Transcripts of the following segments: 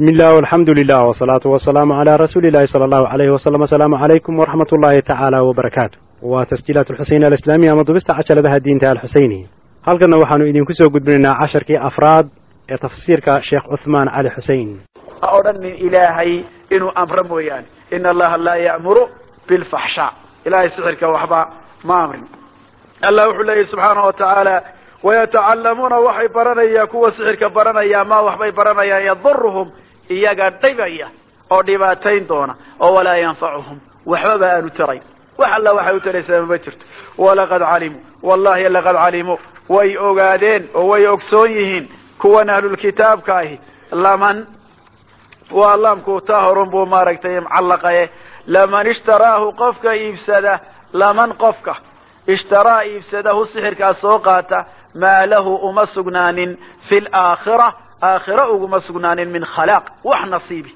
bismi illah alxamdu lilah wsalaatu wasalaamu calaa rasuuli illahi sala allahu alayhi wasalam asalaamu calaykum waraxmat ullaahi tacaala wabarakaatu waa tasjiilaat alxuseyn alislaamiya ama dubista cashaladaha diinta alxuseyni halkanna waxaanu idinku soo gudbinaynaa casharkii afraad ee tafsiirka sheekh cuthmaan cali xusein ha odhanin ilaahay inuu amro mooyaane. Ina allaha laa ya'muru bilfaxshaa ilahay sixirka waxba ma amrin. Allah wuxuu leeyahy subxaana wa tacaala wayatacalamuuna waxay baranayaan kuwa sixirka baranaya ma waxbay baranayaan yaduruhum iyaga dhibaya oo dhibaatayn doona oo walaa yanfacuhum waxbaba aanu tarayn wax alla waxay u taraysaa jirto. Walaqad calimuu wallahi laqad calimuu way ogaadeen oo way ogsoon yihiin kuwan ahlulkitaabka ahi laman waa laamku taa buu maaragtay macallaqaye. Laman ishtaraahu qofka iibsada laman qofka ishtaraa iibsadahu sixirkaa soo qaata maa lahu uma sugnaanin fi laakhira aakhira uguma sugnaanin min khalaaq wax nasiibi.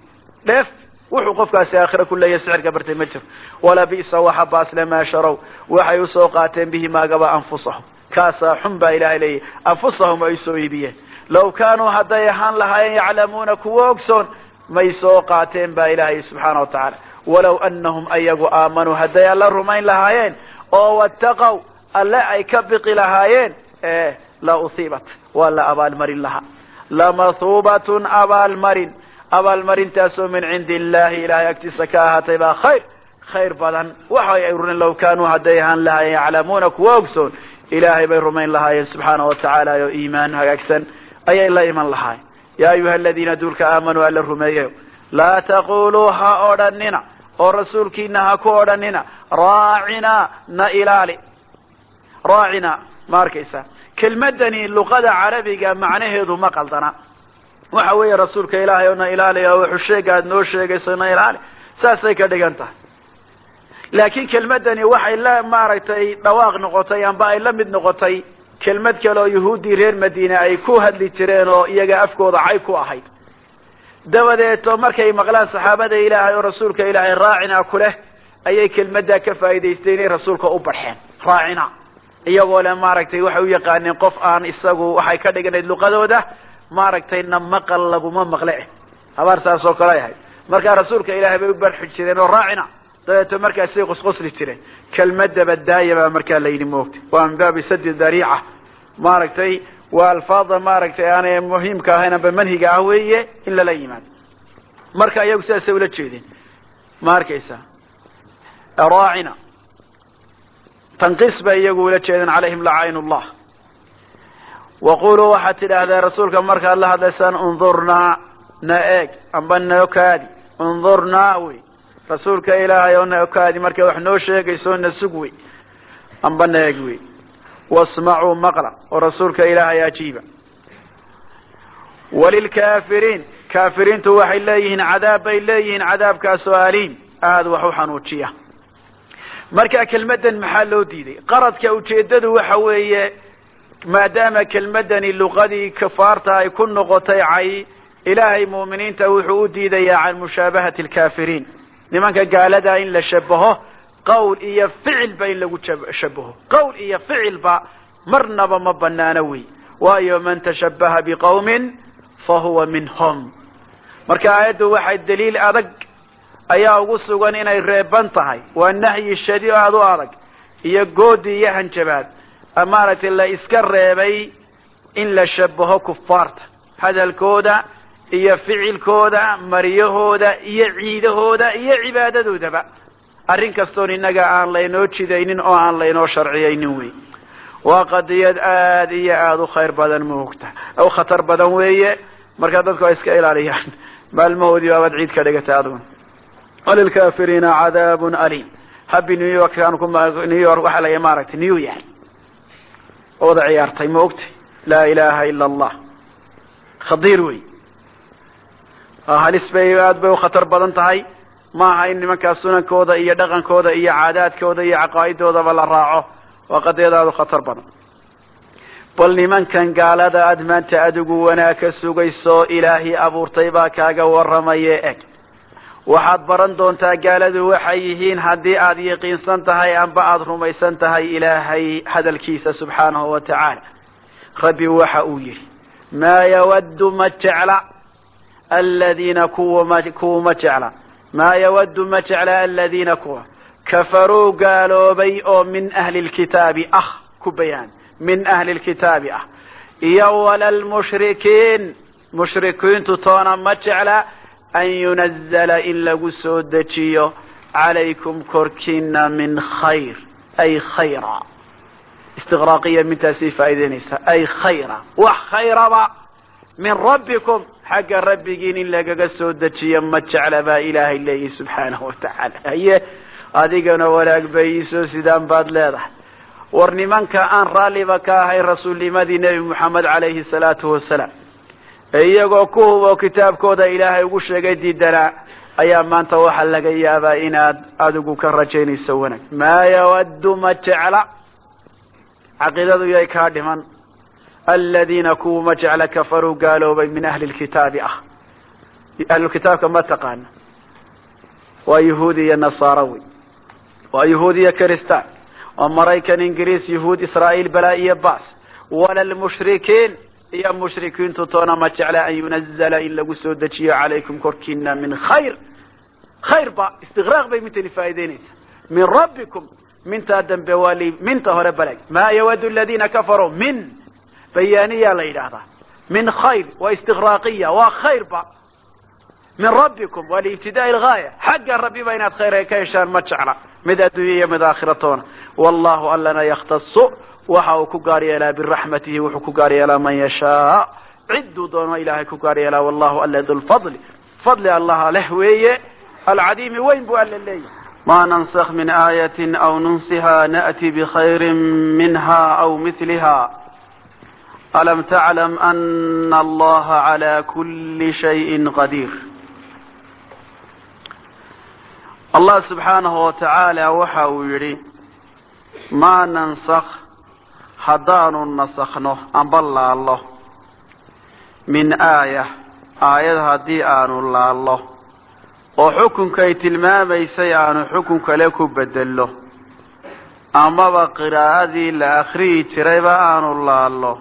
Dheef wuxuu qofkaasi aakhira ku leeyahay sixirka bartay ma jiro. Wala bi'sa waxa baasle maa sharow waxay u soo qaateen bihi maagaba anfusahum. Kaasaa xun baa ilahay leeyahy anfusahum ay soo iibiyeen. Law kaanuu hadday ahaan lahaayeen yaclamuuna kuwa ogsoon may soo qaateen baa ilaahay subxaana wa tacaala. Walaw anahum ayagu aamanuu hadday alla rumayn lahaayeen oo wattaqow alle ay ka biqi lahaayeen la uhiibat waa la abaalmarin lahaa lamathuubatun abaalmarin abaalmarintaasoo min cindi illahi ilahay agtiisa ka ahaatay baa khayr khayr badan waxay ay rurin law kaanuu hadday ahaan lahaayeen yaclamuuna kuwa ogsoon ilaahay bay rumayn lahaayeen subxaana wa tacaala oo iimaan hagaagsan ayay la iman lahaayeen yaa ayuha aladiina duulka aamanuu alla rumeeyayo laa taquluu ha odhanina oo rasuulkiina ha ku odhanina raacina na ilaali raacina ma arkaysa. Kelmadani luqada carabiga macnaheedu ma qaldana. Waxa weeye rasuulka ilaahay oo na ilaali oo wuxuu sheega aad noo sheegayso na ilaali. Saasay ka dhigan tahay. Laakiin kelmadani waxay la maaragtay dhawaaq noqotay amba ay la mid noqotay kelmad kale oo yahuuddii reer madiine ay ku hadli jireen oo iyaga afkooda cay ku ahayd. Dabadeeto markay maqlaan saxaabada ilaahay oo rasuulka ilaahay raacina ku leh ayay kelmaddaa ka faa'idaystay inay rasuulka u barxeen. Raacina iyagoo le maaragtay waxay u yaqaaneen qof aan isagu waxay ka dhiganayd luqadooda maaragtay na maqal laguma maqle. Habaar saas oo kale ay ahayd. Markaa rasuulka ilaahay bay u barxi jireen oo raacina. Dabeeto markaasay qosqosli jireen. Kelmadaba daaya baa markaa la yidhi waa min baabi sadi dariica. Maaragtay waa alfaada maaragtay aanay muhiimka ahayn amba manhiga ah weeye in lala yimaado. Marka iyagu sidaasay ula jeedeen. Ma raacina tanqiis bay iyagu ula jeedeen calayhim lacaain llah waquluu waxaad tidhaahdeen rasuulka markaad la hadlaysaan undurnaa na eeg amba noo kaadi undurnaa wey rasuulka ilaahay oo na okaadi markay wax noo sheegayso na sug wey amba na eeg wey wasmacuu maqla oo rasuulka ilaahay ajiiba. Walilkaafiriin kaafiriintu waxay leeyihiin cadaab marka kelmaddan maxaa loo diiday? Qaradka ujeeddadu waxa weeye maadaama kelmaddani luqadii kafaarta ay ku noqotay cay ilaahay mu'miniinta wuxuu u diidayaa can mushaabahati alkaafiriin. Nimanka gaaladaa in la shabaho qowl iyo ficilba in lagu shabaho. Qowl iyo ficilba marnaba ma banaano wey. Waayo man tashabbaha biqawmin fa huwa minhum. Marka aayaddu waxay daliil adag ayaa ugu sugan inay reeban tahay. Waa nahyi shadi aada u adag iyo goodi iyo hanjabaad. Maaragtay la iska reebay in la shabaho kufaarta hadalkooda iyo ficilkooda maryahooda iyo ciidahooda iyo cibaadadoodaba. Arrin kastoon innaga aan laynoo jidaynin oo aan laynoo sharciyaynin wey. Waa qadiyad aad iyo aada u khayr badan moogta u khatar badan weeye. Markaa dadku ay iska ilaaliyaan maalmahoodii baabaad ciid ka dhigatay aduna walilkaafiriina cadaabun aliim happy new york aan ku new york waxaa la maaragtay new year wada ciyaartay ma ogtay laa ilaha ila allah khadiir wey halis bay aad bay u khatar badan tahay maaha in nimankaas sunankooda iyo dhaqankooda iyo caadaadkooda iyo caqaa'idoodaba la raaco waa qadiyad aada u khatar badan bal nimankan gaalada aad maanta adigu wanaag ka sugayso ilaahii abuurtay baa kaaga warramaye eg waxaad baran doontaa gaaladu waxay yihiin haddii aad yaqiinsan tahay amba aada rumaysan tahay ilaahay hadalkiisa subxaanahu wa tacaala. Rabbi waxa uu yidhi maa yawaddu ma jecla aladiina kuwa kuwa ma jecla. Maa yawaddu ma jecla aladiina kuwa. Kafaruu gaaloobay oo min ahli lkitaabi ah ku bayaan min ahli lkitaabi ah. Iyo wala lmushrikiin mushrikiintu toona ma jecla an yunazala in lagu soo dejiyo calaykum korkiina min khayr ay khayra istiqraaqiya mintaasay faa'idaynaysaa ay khayra wax khayraba min rabbikum xagga rabbigiin in lagaga soo dejiyo ma jecla baa ilaahay leeyahy subxaanahu watacaala haye adigana wanaag bay iisoo sidaan baad leedahay war nimanka aan raalliba ka ahay rasuulnimadii nebi moxamed calayhi salaatu wasalaam iyagoo ku hubo kitaabkooda ilaahay ugu sheegay diidanaa ayaa maanta waxaa laga yaabaa inaad adigu ka rajaynayso wanaag maa yawaddu ma jecla? Caqiidadu yay kaa dhiman. Aladiina kuwa ma jecla kafaruu gaaloobay min ahli lkitaabi ah. Ahlulkitaabka ma taqaana waa yahuudi iyo nasaaro wey waa yahuud iyo kiristaan. Waa maraykan ingiriis yahuud israa'iil balaa iyo baas. Wala iyo mushrikiintu toona ma jecla an yunazala in lagu soo dejiyo calaykum korkiina min khayr khayr ba istiqraaq bay mintani faa'idaynaysaa min rabbikum mintaa dambe waa li minta hore balag maa yawadu aladiina kafaruu min bayaaniyaa la yidhaahdaa min khayr waa istiqraaqiya waa khayr ba min rabbikum waa liibtidaai lgaaya xagga rabbiba inaad khayr ka heshaan ma jecla mid adduunya iyo mid aakhira toona wallahu allana yakhtasu waxa uu ku gaar yeelaa biraxmatihi wuxuu ku gaar yeelaa man yashaa. Cidduu doono ilaahay ku gaar yeelaa wallahu alla dulfadli fadli. Allaha leh weeye. Alcadiimi weyn buu alla leeyahay. Ma nansakh min aayatin aw nunsiha na'ti bikhayrin minha aw mithliha. Alam taclam ana allaha cala kuli shayin qadiir allah subxaanahu watacaala waxa uu yidhi maa nansakh haddaanu nasakhno amba laallo. Min aaya aayad haddii aanu laallo. Oo xukunkay tilmaamaysay aanu xukun kale ku bedello amaba qiraa'adii la akhriyi jirayba aanu laallo.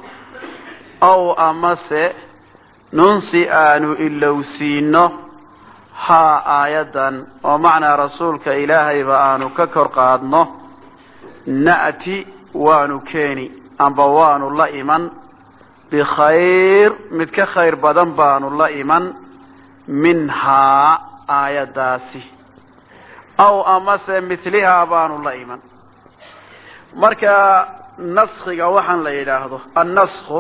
Ow amase nunsi aanu ilowsiino haa aayaddan oo macnaa rasuulka ilaahayba aanu ka kor qaadno na'ti waanu keeni amba waanu la iman bikhayr mid ka khayr badan baanu la iman minhaa aayaddaasi aw amase mithlihaa baanu la iman marka naskiga waxaan la yidhaahdo annasku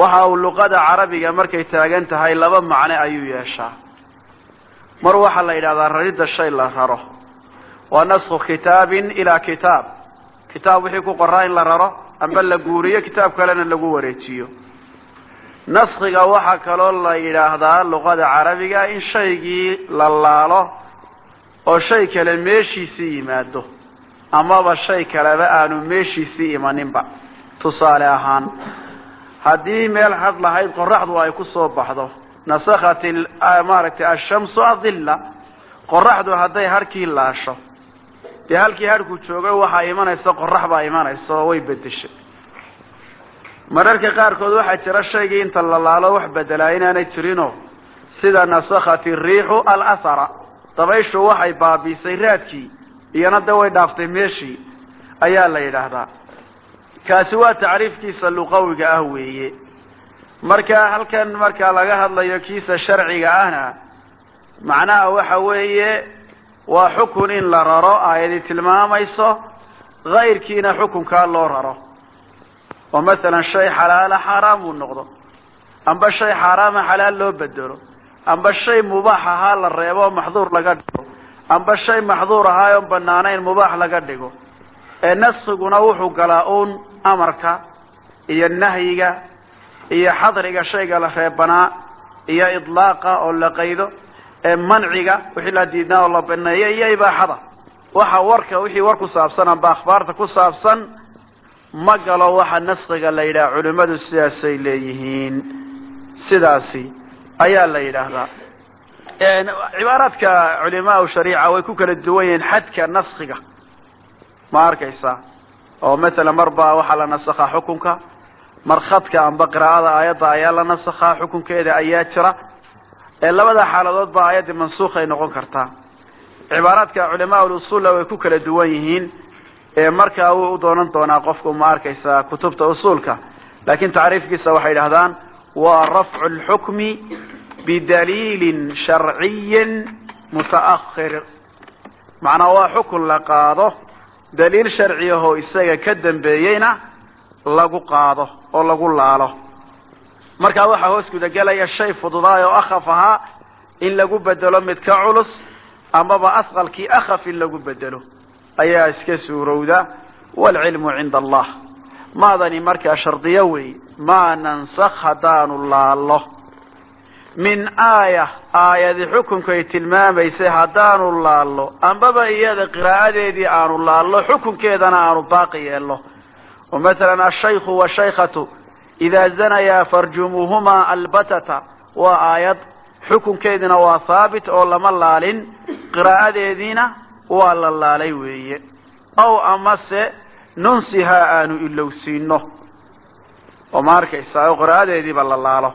waxa uu luqada carabiga markay taagan tahay laba macne ayuu yeeshaa mar waxaa la yidhahdaa raridda shay la raro waa nasku kitaabin ilaa kitaab. Kitaab wixii ku qoraa in la raro amba la guuriyo kitaab kalena lagu wareejiyo. Naskiga waxaa kaloo la yidhaahdaa luqada carabiga in shaygii la laalo oo shay kale meeshiisii yimaado amaba shay kaleba aanu meeshiisii imaninba. Tusaale ahaan haddii meel had lahayd qoraxdu ay ku soo baxdo. Nasakhat maaragtay ashamsu adilla. Qoraxdu hadday harkii laasho dee halkii harhku joogay waxaa imanaysa qorax baa imanaysa oo way bedeshay mararka qaarkood waxaa jira shaygii inta la laalo wax bedelaa inaanay jirinoo sida nasakhat iriixu alahara dabayshu waxay baabiisay raadkii iyana de way dhaaftay meeshii ayaa la yidhaahdaa. Kaasi waa tacriifkiisa luqawiga ah weeye. Marka halkan marka laga hadlayo kiisa sharciga ahna macnaha waxa weeye waa xukun in la raro aayadi tilmaamayso kayrkiina xukunkaa loo raro. Oo masalan shay xalaala xaaraam uu noqdo. Amba shay xaaraama xalaal loo bedelo. Amba shay mubaax ahaa la reebo maxduur laga dhigo. Amba shay maxduur ahaa oon banaanayn mubaax laga dhigo. Ee naskiguna wuxuu galaa uun amarka iyo nahyiga iyo xadriga shayga la reebanaa iyo idlaaqa oo la qaydo ee manciga wixii la diidnaa oo la baneeyo iyo ibaaxada. Waxa warka wixii war ku saabsan amba akhbaarta ku saabsan ma galo waxa naskiga la yidhaha culimmadu sidaasay leeyihiin. Sidaasi ayaa la yidhaahdaa. Cibaaraadka culimaa shariica way ku kala duwan yihiin xadka naskiga ma arkaysa? Oo masalan mar baa waxaa la nasakhaa xukunka markhadka amba qiraa'ada aayadda ayaa la nasakhaa xukunkeeda ayaa jira ee labada xaaladood ba aayaddii mansuukhay noqon kartaa. Cibaaraadka culamaa ulusuulla way ku kala duwan yihiin ee markaa wuu u doonan doonaa qofku ma arkaysaa kutubta usuulka. Laakiin tacriifkiisa waxay idhahdaan waa rafcu lxukmi bidaliilin sharciyin muta'ahir macnaa waa xukun la qaado daliil sharciyahoo isaga ka dambeeyeyna lagu qaado oo lagu laalo markaa waxaa hoos gudagelaya shay fududaay oo akhaf ahaa in lagu bedelo mid ka culus amaba asqalkii akhaf in lagu bedelo. Ayaa iska suurowda waalcilmu cinda allah. Maadani markaa shardiyo wey maa nansakh haddaanu laallo. Min aaya aayadi xukunkay tilmaamaysay haddaanu laallo. Ambaba iyada qiraa'adeedii aanu laallo xukunkeedana aanu baaqi yeelno oo masalan ashaykhu washaykatu idaa zanayaa farjumuuhumaa albatata waa aayad xukunkeedina waa haabit oo lama laalin. Qiraa'adeediina waa la laalay weeye. Aw amase nunsihaa aanu ilowsiino oo ma arkaysaa oo qiraa'adeediiba la laalo.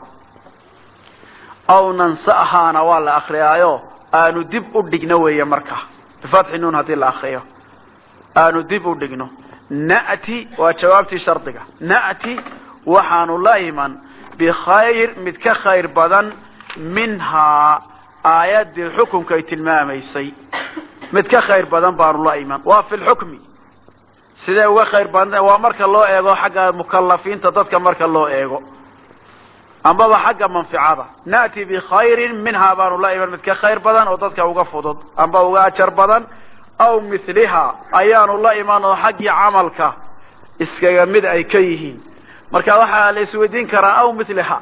Aw nansa'haana waa la akriyaayo aanu dib u dhigno weeye marka. Bifatxi nuun haddii la akriyo aanu dib u dhigno. Na'ti waxaanu la iman bikhayr mid ka khayr badan minhaa aayaddii xukunkay tilmaamaysay. Mid ka khayr badan baanu la iman. Waa fi lxukmi sidee uga khayr badan? Waa marka loo eego xagga mukalafiinta dadka marka loo eego. Ambaba xagga manficada na'ti bikhayrin minhaa baanu la iman. Mid ka khayr badan oo dadka uga fudud. Amba uga ajar badan. Aw mithliha ayaanu la iman oo xaggii camalka iskaga mid ay ka yihiin marka waxaa la isweydiin karaa aw mithliha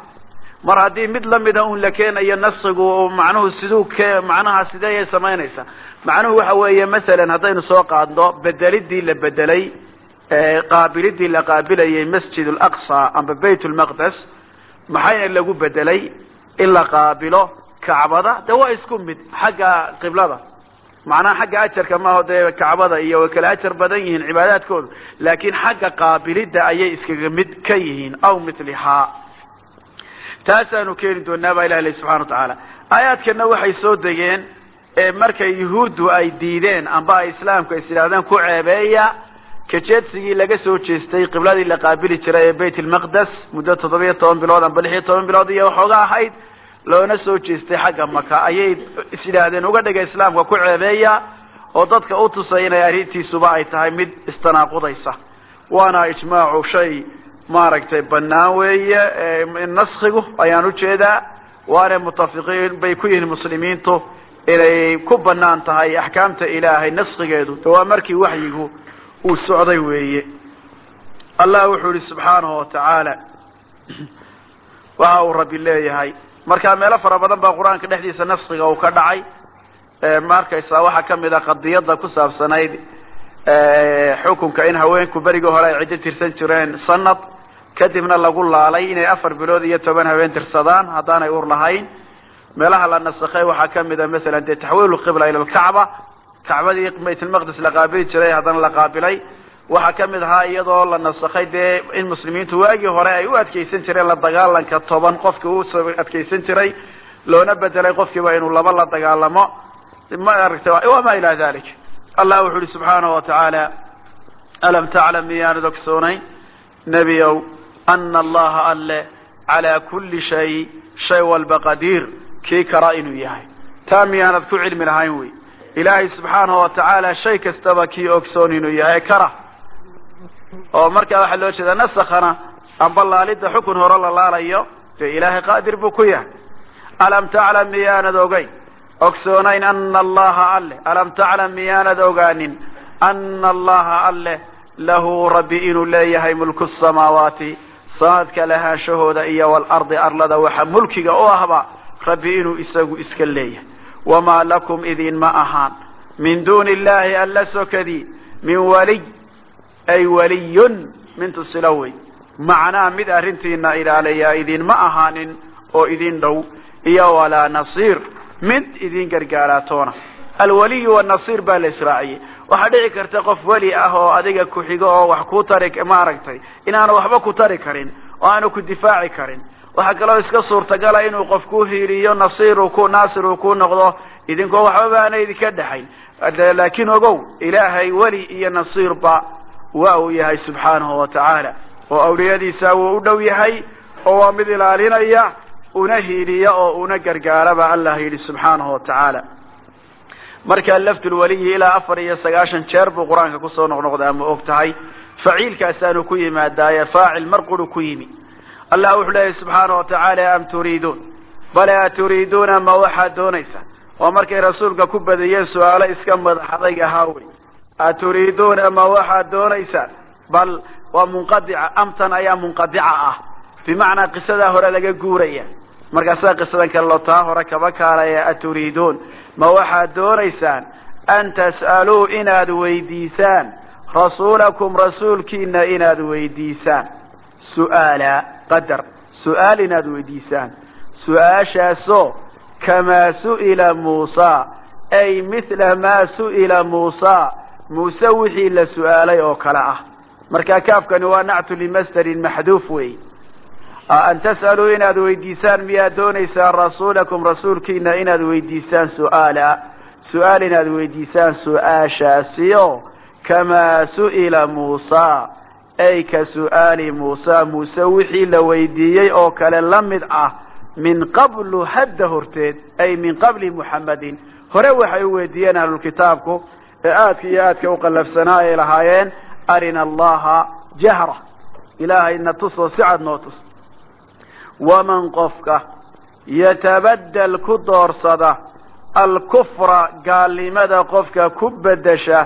mar haddii mid lamida un la keenayo nasigu macnuhu siduu macnaha sideeyay samaynaysaa? Macnuhu waxa weeye masalan haddaynu soo qaadno bedelidii la bedelay qaabilidii la qaabilayay masjid alaqsa amba bayt lmaqdes maxayna lagu bedelay in la qaabilo kacbada? De waa isku mid xagga qiblada macnaha xagga ajarka maaho dee kacbada iyo way kala ajar badan yihiin cibaadaadkooda laakiin xagga qaabilida ayay iskaga mid ka yihiin aw mithlihaa taasaanu keeni doonaa baa ilah leh subxana wa tacaala aayaadkana waxay soo degeen markay yuhuuddu ay diideen amba ay islaamku is yidhahdeen ku ceebeeya. Kajeedsigii laga soo jeestay qibladii la qaabili jiray ee bayt lmaqdes muddo toddobiyo toban bilood amba lix iyo toban bilood iyo waxooga ahayd loona soo jeestay xagga maka. Ayay is yidhaahdeen uga dhiga islaamka ku ceebeeya oo dadka u tusay inay arrintiisuba ay tahay mid istanaaqudaysa waana ijmaacu shay maaragtay banaan weeye naskigu ayaan u jeedaa waana mutafiqiin bay ku yihiin muslimiintu inay ku bannaan tahay axkaamta ilaahay naskigeedu de waa markii waxyigu uu socday weeye. Allah wuxuu yihi subxaanahu watacaala waxa uu rabbi leeyahay markaa meelo fara badan baa qur'aanka dhexdiisa naskiga uu ka dhacay. Markaysaa waxaa ka mid a qadiyada ku saabsanayd xukunka in haweenku berigii hore ay ciddo tirsan jireen sanad kadibna lagu laalay inay afar bilood iyo toban haween tirsadaan haddaanay ur lahayn. Meelaha la nasakhay waxaa ka mid a masalan dee taxwiilu qibla ila lkacba kacbadii baytlmaqdis la qaabili jiray haddana la qaabilay waxaa ka mid ahaa iyadoo la nasakhay dee in muslimiintu waagii hore ay u adkeysan jireen la dagaalanka toban qofkii u adkeysan jiray loona bedelay qofkiiba inuu laba la dagaalamo. Ma aragta wama ila dalik allah wuxu uhi subxaanahu watacaala alam taclam miyaanad ogsoonayn nebiow ana allaha alle calaa kulli shay shay walba qadiir. Kii kara inuu yahay. Taa miyaanad ku cilmi lahayn wey. Ilaahay subxaanahu watacaala shay kastaba kii ogsoon inuu yahay kara oo markaa waxaa loo jeedaa nasakhana amba laalidda xukun hore la laalayo dee ilaahay qaadir buu ku yahay. Alam taclam miyaanad ogeyn? Ogsoonayn ana allaha alleh alam taclam miyaanad ogaanin? Ana allaha alleh lahu rabbi inuu leeyahay mulku samaawaati sanadka lahaanshahooda iyo waalardi arlada waxa mulkiga u ahba rabbi inuu isagu iska leeyahay. Wamaa lakum idinma ahaan. Min duuni illahi alla sokadii min waliy ay waliyun mintu silo wey macnaa mid arrintiina ilaalayaa idinma ahaanin oo idin dhow iyo walaa nasiir mid idin gargaaraatoona alwaliyu wanasiir baa la israaciyey. Waxaa dhici karta qof weli ah oo adiga ku-xigo oo wax kuu tari maaragtay inaanu waxba ku tari karin oo aanu ku difaaci karin. Waxaa kaloo iska suurtagala inuu qof ku hiiliyo nasiir uu ku naasir uu ku noqdo idinkoo waxbaba aana idinka dhexayn laakiin ogow ilaahay weli iyo nasiirba waa uu yahay subxaanahu wa tacaala oo awliyadiisa wuu u dhow yahay oo waa mid ilaalinaya una hiiliya oo una gargaaraba allah yidhi subxaanahu wa tacaala. Markaa laftulweliyi ilaa afar iyo sagaashan jeer buu qur'aanka ku soo noqnoqdaa ma og tahay. Faciilkaasaanu ku yimaadaaye faacil mar quru ku yimi. Allah wuxuu leeyahy subxaanahu wa tacaala am turiiduun? Bale a turiiduuna ma waxaad doonaysaa waa markay rasuulka ku badiyeen su'aalo iska madax adayg ahaa wey aturiiduuna ma waxaad doonaysaa bal waa munqadica amtan ayaa munqadica ah bimacnaa qisadaa hore laga guuraya markaasaa qisadan kale loo taa hore kaba kaalaya aturiiduun ma waxaad doonaysaan an tas'aluu inaad weydiisaan rasuulakum rasuulkiina inaad weydiisaan su'aala qadar su'aal inaad weydiisaan su'aashaasoo kamaa su'ila muusa ay mithla maa su'ila muusa muuse wixii la su'aalay oo kale ah. Markaa kaafkani waa nactu limasdarin maxduuf wey an tas'aluu inaad weydiisaan miyaad doonaysaan rasuulakum rasuulkiina inaad weydiisaan su'aala. Su'aal inaad weydiisaan su'aashaasiyo. Kamaa su'ila muusa. Ay ka su'aali muusa muuse wixii la weydiiyey oo kale la mid ah. Min qablu hadda horteed ay min qabli muxammadin hore waxay u weydiiyeen ahlulkitaabku ee aadka iyo aadka u qallafsanaa ay lahaayeen arina allaha jahra. Ilaahayna tusoo si cad noo tus waman qofka yatabadel ku doorsada alkufra gaalnimada qofka ku bedesha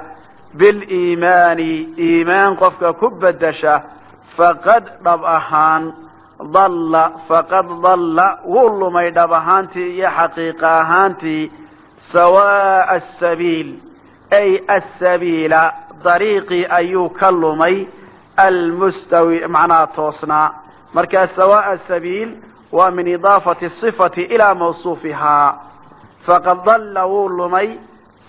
biliimaani iimaan qofka ku bedesha faqad dhab ahaan dalla faqad dalla wuu lumay dhab ahaantii iyo xaqiiqa ahaantii sawaa'a asabiil ay asabiila dariiqii ayuu ka lumay almustawi macnaha toosnaa markaa sawaa'a sabiil waa min idaafati sifati ilaa mawsuufihaa faqad dalla wuu lumay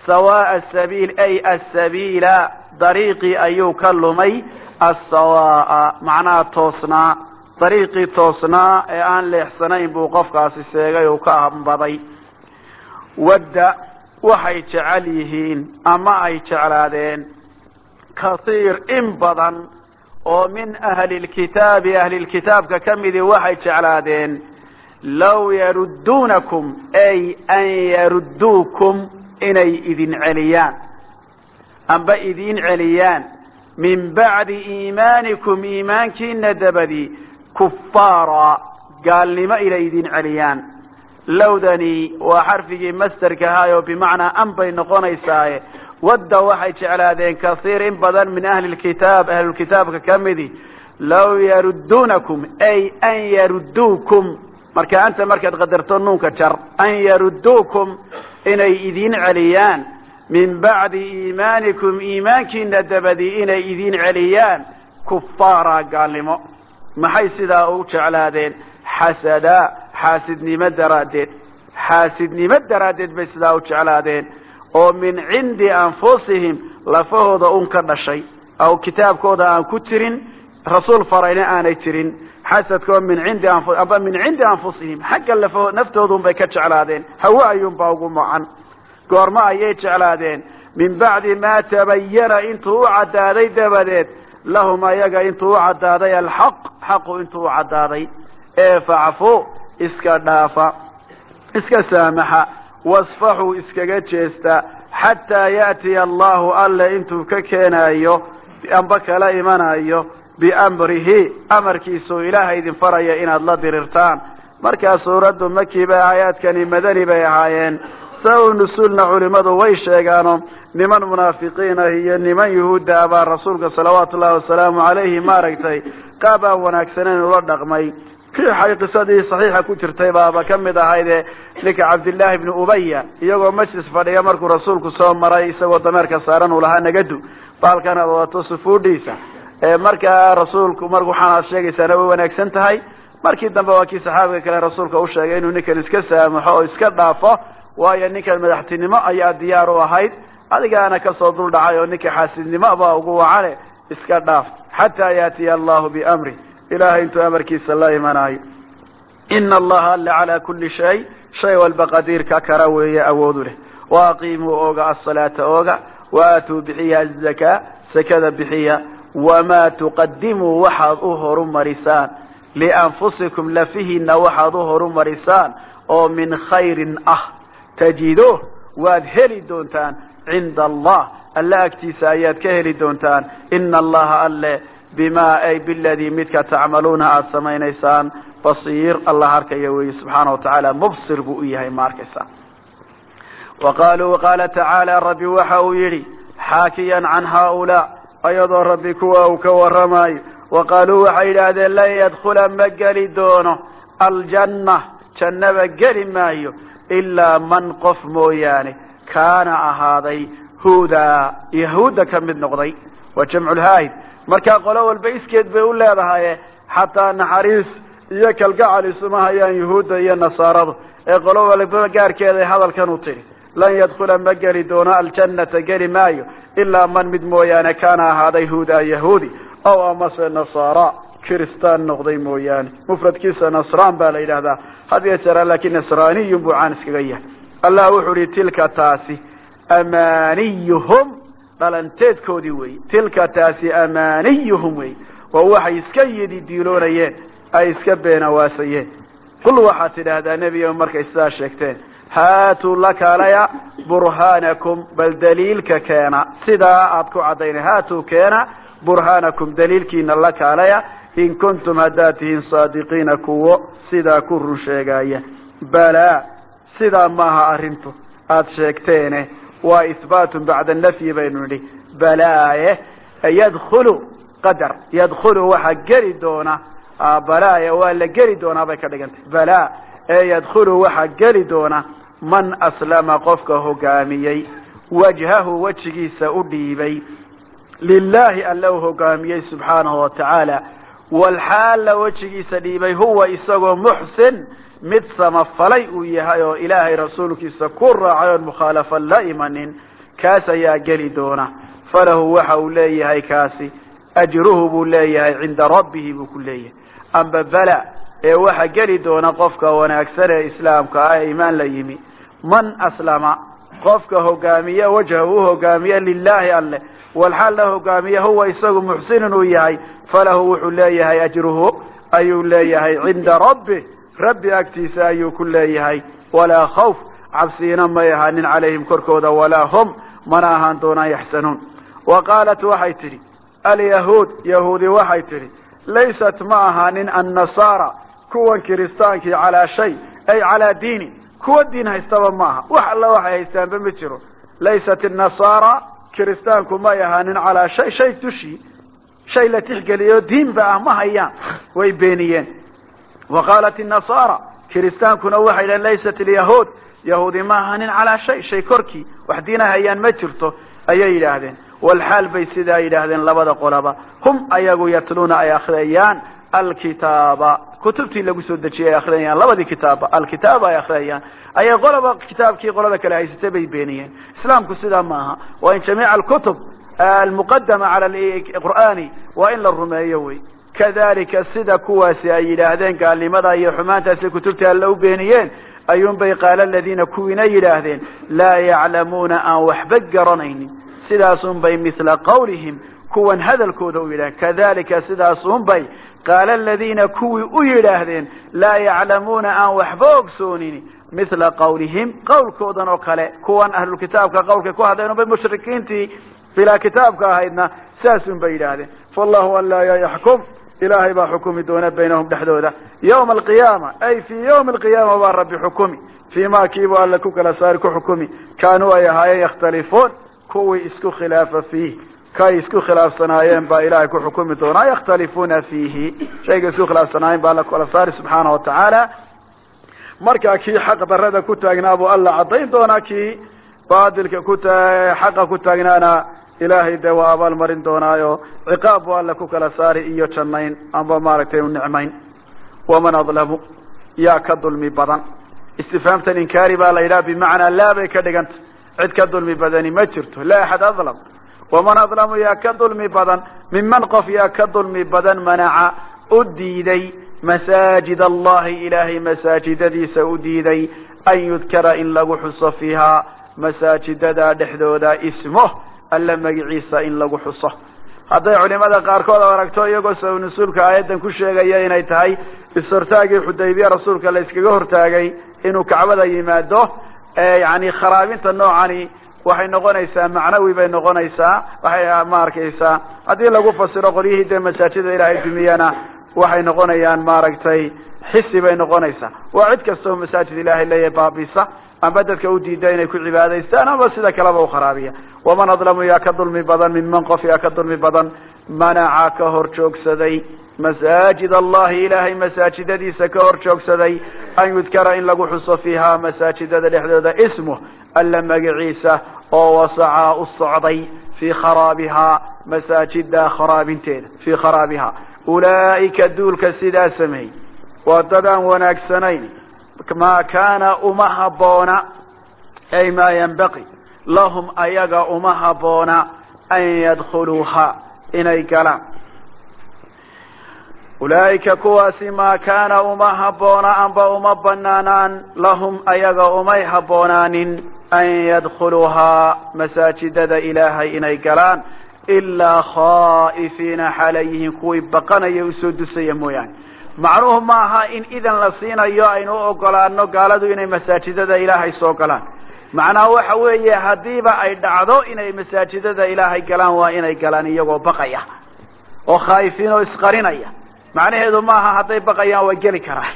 sawaa'a sabiil ay asabiila dariiqii ayuu ka lumay assawaa'a macnaha toosnaa dariiqii toosnaa ee aan leexsanayn buu qofkaasi sheegay uu waxay jecel yihiin ama ay jeclaadeen kasiir in badan oo min ahli lkitaabi ahlilkitaabka ka midii waxay jeclaadeen law yarudduunakum ay an yarudduukum inay idin celiyaan. Amba idin celiyaan. Min bacdi iimaanikum iimaankiina dabadii kufaara gaalnimo inay idin celiyaan lowdani waa xarfigii masderka ahaay oo bimacnaa an bay noqonaysaaye. Wadda waxay jeclaadeen kasiir in badan min ahli lkitaab ahlulkitaabka ka midi. Law yarudduunakum ay an yarudduukum. Marka anta markaad qadarto nuunka jar an yarudduukum inay idin celiyaan. Min bacdi iimaanikum iimaankiina dabadii inay idin celiyaan. Kufaara gaalnimo. Maxay sidaa u jeclaadeen xasadaa xaasidnimo daraaddeed xaasidnimo daraaddeed bay sidaa u jeclaadeen oo min cindi anfusihim lafahooda un ka dhashay aw kitaabkooda aan ku jirin rasuul farayna aanay jirin xasadkoo min cindi amba min cindi anfusihim xagga lafo naftoodun bay ka jeclaadeen hawe ayuunbaa ugu macan goormo ayay jeclaadeen min bacdi maa tabayana intuu u caddaaday dabadeed lahum ayaga intuu u caddaaday alxaq xaqu intuu u caddaaday ee facfu iska dhaafa iska saamaxa wasfaxuu iskaga jeesta xataa ya'tiya allahu alle intuu ka keenayo amba kala imanayo biamrihi amarkiisuu ilaaha idin faraya inaad la dirirtaan markaa suuraddu maki bay aayaadkani madani bay ahaayeen. Sabab nusuulna culimadu way sheegaano niman munaafiqiin ah iyo niman yuhuudda ah baa rasuulka salawaatu ullahi wasalaamu calayhi maaragtay qaab aan wanaagsaneyn ula dhaqmay kiixay qisadii saxiixa ku jirtay baaba ka mid ahaydee ninka cabdillaahi bni ubaya iyagoo majlis fadhiya markuu rasuulku soo maray isagoo dameerka saaran uu lahaa nagadu baalkan aad wadato sufuudhiisa markaa rasuulku mar waxaanaad sheegaysaana way wanaagsan tahay. Markii dambe waa kii saxaabiga kale rasuulka u sheegay inuu ninkan iska saamaxo oo iska dhaafo waayo ninkan madaxtinimo ayaa diyaar u ahayd. Adigaana ka soo dul dhacay oo ninka xaasidnimo baa ugu wacane iska dhaaf. Xataa yaatiya allahu biamri ilahay intuu amarkiisa la imanayo ina allaha alla calaa kuli shay shay walba qadiirka kara weeye awoodu leh wa aqiimuu ooga asalaata ooga wa aatuu bixiya azakaa sakada bixiya wamaa tuqadimuu waxaad u horumarisaan lianfusikum lafihiina waxaad u horumarisaan oo min khayrin ah tajido waad heli doontaan cinda allah alle agtiisa ayaad ka heli doontaan ina allaha alle bimaa ay biladii midka tacmaluuna aada samaynaysaan basiir allah arkaya weeye subxaana wa tacaala mubsir buu u yahay ma arkaysaan wa qaluu qaala tacaala rabbi waxa uu yidhi xaakiyan can haaulaa ayadoo rabbi kuwa uu ka waramayo wa qaaluu waxay yidhaahdeen lan yadkula ma geli doono aljanna jannaba geli maayo ilaa man qof mooyaane kaana ahaaday hudaa yahuudda ka mid noqday waa jamculhaahid markaa qolo walba iskeed bay u leedahaye xataa naxariis iyo kalgacal isuma hayaan yuhuudda iyo nasaaradu. Ee qolo walba gaarkeeday hadalkan u tidhi lan yadkula ma geli doono aljannata geli maayo ilaa man mid mooyaane kaana ahaaday hudaa yahuudi ow amase nasaara. Kiristaan noqday mooyaane. Mufradkiisa nasraan baa la yidhahdaa had iyo jeera laakiin nasraaniyun buu caan iskaga yahay. Allah wuxuu ihi tilka taasi amaaniyuhum dhalanteedkoodii weeye tilka taasi amaaniyuhum wey waa waxay iska yidi diiloonayeen ay iska beenawaasayeen. Qul waxaad tidhaahdaa nebiga markay sidaa sheegteen haatuu la kaalaya burhaanakum bal daliilka keena. Sidaa aad ku caddayna haatuu keena burhaanakum daliilkiina la kaalaya in kuntum haddaad tihiin saadiqiina kuwo sidaa ku run sheegaya balaa sidaa maaha arrintu aada sheegteene waa ihbaatun bacda nafyi baynu nidhi. Balaaye yadkhulu qadar. Yadkhulu waxaa geli doona. Balaaye waa la geli doonaa bay ka dhigantay. Balaa ee yadkhulu waxaa geli doona. Man aslama qofka hogaamiyey. Wajhahu wejigiisa u dhiibay. Lilaahi alle u hogaamiyey subxaanahu wa tacaala walxaalla wejigiisa dhiibay. Huwa isagoo muxsin mid samafalay uu yahay oo ilaahay rasuulkiisa ku raacay oon mukhaalafan la imanin kaas ayaa geli doona. Falahu waxa uu leeyahay kaasi ajruhu buu leeyahay cinda rabbihi buu ku leeyahay. Amba bala ee waxa geli doona qofka wanaagsan ee islaamka ah ee imaan la yimi. Man aslama qofka hogaamiye wajhahu u hogaamiye lilaahi alleh walxaal la hogaamiye huwa isagu muxsinun uu yahay falahu wuxuu leeyahay ajruhu ayuu leeyahay cinda rabbi rabbi agtiisa ayuu ku leeyahay. Walaa khawf cabsiina may ahaanin calayhim korkooda walaa hum mana ahaan doonaan yaxsanuun. Wa qaalat waxay tidhi alyahuud yahuudi waxay tidhi laysat ma ahaanin annasaara kuwan kiristaankii calaa shay ay calaa diini kuwa diin haystaba ma aha. Wax alla waxay haystaanba ma jiro. Laysat annasaara kiristaanku may ahaanin calaa shay shay dushii shay la tixgeliyo diinba ah ma hayaan. Way beeniyeen wa qaalat inasaara kiristaankuna waxay dhaheen laysat alyahuud. Yahuudi ma ahaanin calaa shay shay korkii wax diina ma jirto. Ayay yidhaahdeen. Walxaal bay sidaa yidhaahdeen labada qolaba. Hum ayagu yatluuna ay akhriyayaan alkitaaba. Kutubtii lagu soo dejiyay ay akhriyayaan labadii kitaaba alkitaaba ay akhriyayaan ayay qolaba kitaabkii qolada kale haysatay bay beeniyeen. Islaamku sidaa ma aha. Waa in jamiica alkutub almuqadama cala qur'aani waa in la rumeeyo wey kadalika sida kuwaasi ay yidhaahdeen gaalnimada iyo xumaantaasi kutubtii alla u beeniyeen ayuun bay qaala aladiina kuwiina yidhaahdeen laa yaclamuuna aan waxba garanaynin sidaasun bay mila qawlihim kuwan hadalkooda u yidhahdeen kadalika sidaasun bay qaala aladiina kuwii u yidhaahdeen laa yaclamuuna aan waxba ogsoonin mila qawlihim qawlkoodan oo kale kuwan ahlulkitaabka qawlkay ku hadleen bay mushrikiintii bilaa kitaabka ahaydna saasun bay yidhaahdeen fallahu an laa yaxkum ilaahay baa xukumi doona baynahum dhexdooda. Yawma alqiyaama ay fii yawmi alqiyaama baa rabbi xukumi. Fii ma kiibu alla ku kala saari ku xukumi. Kaanuu ay ahaayeen yakhtalifuun kuwii isku khilaafa fiih kay isku khilaafsanaayeen baa ilaahay ku xukumi doonaa yakhtalifuuna fiihi. Shayga isku khilaafsanaayeen baa alla kala saari subxaana wa markaa kii xaq darada ku taagnaa buu alla caddayn doonaa kii baadilka ku xaqa ku taagnaana ilaahay dee waa abaalmarin doonaayo ciqaab buu alla ku kala saari iyo jannayn amba maaragtay nicmayn. Waman adlamu yaa ka dulmi badan. Istifhaamtan inkaari baa la yidhaha bimacnaa laa bay ka dhiganta cid ka dulmi badani ma jirto laa axad adlam. Waman adlamu yaa ka dulmi badan. Minman qof yaa ka dulmi badan manaca u diiday masaajid allahi ilaahay masaajidadiisa u diiday an yudkara in lagu xuso fiihaa. Masaajidada dhexdooda ismo alla magiciisa in lagu xuso. Hadday culimada qaarkood aragto iyagoo sabab nusuulka aayaddan ku sheegaya inay tahay is-hortaagii xudaybiya rasuulka la iskaga hortaagay inuu kacbada yimaado yani kharaabinta noocani waxay noqonaysaa macnawi bay noqonaysaa waxay ma arkaysaa. Haddii lagu fasiro qolyihii dee masaajida ilaahay dumiyana waxay noqonayaan maaragtay xisi bay noqonaysaa waa cid kastoo masaajid ilaahay leeyahay baabisa amba dadka u diida inay ku cibaadaystaan amba sida kaleba u kharaabiya waman adlamu yaa ka dulmi badan minman qof yaa ka dulmi badan manaca ka hor joogsaday. Masaajid allahi ilaahay masaajidadiisa ka hor joogsaday. An yudkara in lagu xuso fiihaa masaajidada dhexdooda. Ismuh alla magaciisa oo wasacaa u socday fii kharaabihaa masaajida kharaabinteeda fii kharaabihaa ulaa'ika duulka sidaa sameeyey waa dad aan wanaagsanayn maa kaana uma habboona. Ay maa yanbaqi. Lahum ayaga uma habboona an yadkhuluuha. Inay galaan. Ulaa'ika kuwaasi maa kaana uma habboona amba uma banaanaan lahum ayaga umay habboonaanin an yadkhuluuhaa masaajidada ilaahay inay galaan. Ilaa khaa'ifiina xalayyihiin kuwii baqanaya u soo dusaya mooyaane macnuhu ma aha in idan la siinayo aynu u ogolaano gaaladu inay masaajidada ilaahay soo galaan. Macnaha waxa weeye haddiiba ay dhacdo inay masaajidada ilaahay galaan waa inay galaan iyagoo baqaya oo khaa'ifiin oo isqarinaya. Macnaheedu maaha hadday baqayaan way geli karaan.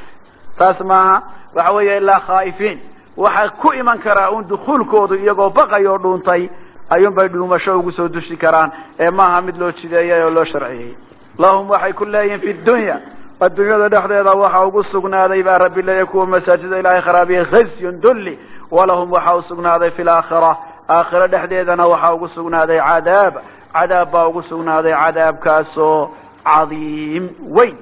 Taas maaha waxa weeye ilaa khaa'ifiin waxaa ku iman karaa un dukuulkoodu iyagoo baqay oo dhuuntay ayuunbay dhuumasho ugu soo dushi karaan. Ee maaha mid loo jideeyay oo loo sharciyey lahum waxay ku leeyihiin fi dunya adduunyada dhexdeeda waxa ugu sugnaaday baa rabbi leeyahy kuwa masaajida ilaahay kharaabiyey khizyun dulli walahum waxa u sugnaaday fi laakhira aakhiro dhexdeedana waxaa ugu sugnaaday cadaab. Cadaab baa ugu sugnaaday cadaabkaasoo cadiim weyn.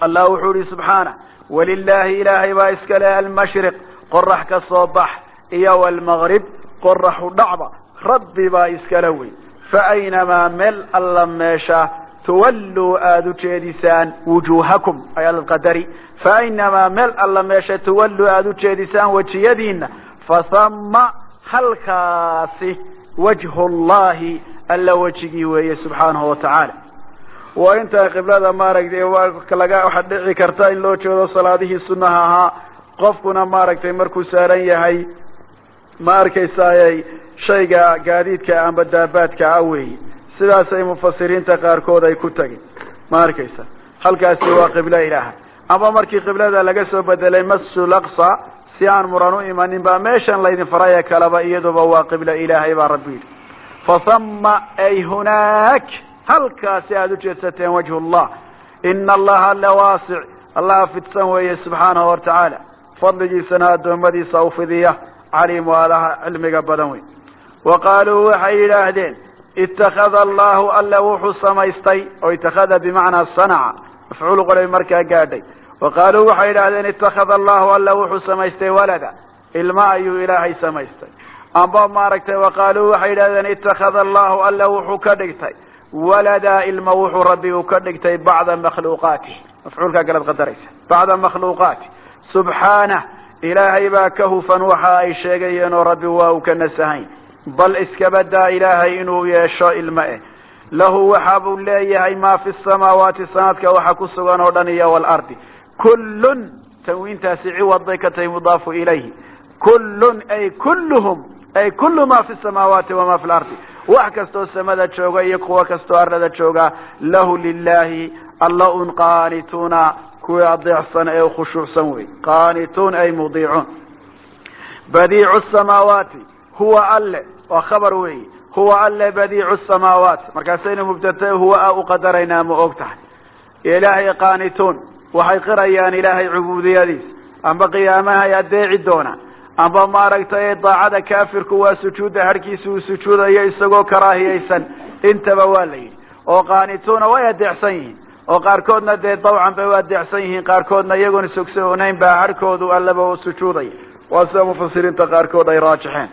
Allah wuxuu ihi subxaanah walilaahi ilaahay baa iska leh almashriq qorax ka soo bax iyo walmaqrib qoraxu dhacba. Rabbi baa iskala weyn. Fa aynamaa meel alla meesha tuwalluu aada u jeedisaan wujuuhakum ayaalqadari fa aynamaa meel alla meesha tuwalluu aada u jeedisaan wejiyadiina fasama halkaasi wajhu llahi alla wejigii weeye subxaanahu watacaala waa intaa qiblada maaragtay laga waxaa dhici karta in loo jeedo salaadihii sunaha ahaa. Qofkuna maaragtay markuu saaran yahay ma arkaysaaye shayga gaadiidka amba daabaadka ah weeye sidaasay mufasiriinta qaarkood ay ku tageen ma arkaysa? Halkaasi waa qiblo ilaaha. Amba markii qiblada laga soo bedelay masjid aqsa si aan muran u imanin baa meeshan laydin faraye kaleba iyaduba waa qiblo ilaahay baa rabbi yidhi. Fasama ay hunaak halkaasi aada u jeedsateen wajhu llah ina allaha alla waasic allaha fidsan weeye subxaanahu watacaala fadligiisana addoommadiisa u fidiya. Caliim waa alaha cilmiga badan weyn. Wa qaaluu waxay yidhaahdeen itakada allahu alla wuxuu samaystay oo itakada bimacnaa sanaca mafcuul qolay markaa gaadhay wa qaaluu waxay yidhahdeen itakada allahu alla wuxuu samaystay walada ilma ayuu ilaahay samaystay amba maaragtay wa qaaluu waxay yidhahdeen itakada allahu alla wuxuu ka dhigtay walada ilma wuxuu rabbi uu ka dhigtay bacda makhluuqaatih mafcuulkaa galad qadaraysa bacda makhluuqaati subxaanah ilaahay baa ka hufan waxa ay sheegayeen oo waa ka nasahayn bal iskabadaa ilaahay inuu yeesho ilmo eh. Lahu waxa buu leeyahay maa fi samaawaati sanadka waxa ku sugan oo dhan iyo waalardi kullun tanwiintaasi ciwad bay ka tahay mudaafu ilayhi. Kullun ay kulluhum ay kullu ma fi samaawaati wama fi lardi wax kastoo samada jooga iyo kuwa kastoo arlada jooga lahu lilahi alla un qaanituuna kuwii adeecsan ee khushuucsan wey. Qaanituun ay mudiicuun. Badiicu samaawaati huwa alle waa khabar weeyi. Huwa alle badiicu samaawaat. Markaasaynu mubtata huwa a u qadaraynaa ma og tahay. Ilaahay qaanituun. Waxay qirayaan ilaahay cubuudiyadiis. Amba qiyaamahay adeeci doonaan amba maaragtay daacada kaafirku waa sujuudda harhkiisa uu sujuudayo isagoo karaahiyaysan. Intaba waa la yidhi. Oo qaanituuna way adeecsan yihiin. Oo qaarkoodna dee dawcan bay u adeecsan yihiin. Qaarkoodna iyagoona sogsoonayn baa harhkoodu allaba u sujuudaya. Waa sida mufasiriinta qaarkood ay raajixeen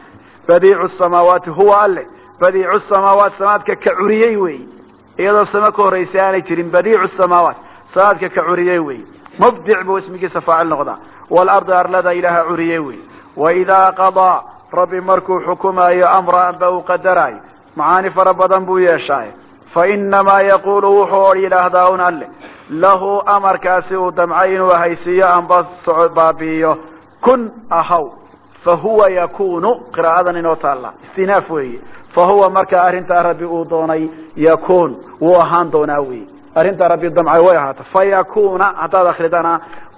badiicu samaawaati huwa alle badiicu samaawaat samaadka ka curiyey weeyi iyadoo sama ka horraysay aanay jirin badiicu samaawaat samaadka ka curiyey wey. Mubdic buu ismigiisa faacil noqdaa. Waalardi arlada ilaaha curiyey wey. Waidaa qadaa rabbi markuu xukumaayo amra amba uu qadaraayo macaani fara badan buu yeeshaay. Fa inamaa yaqulu wuxuu yidhaahdaa un alle lahu amarkaasi uu damcay inuu haysiiyo amba baabi'iyo. Kun ahaw fa huwa yakunu qiraa'adan inoo taalla istinaaf weeye fa huwa markaa arrintaa rabbi uu doonay yakun wuu ahaan doonaa wey arrintaa rabbi damcay way ahaata fa yakuna haddaad akridana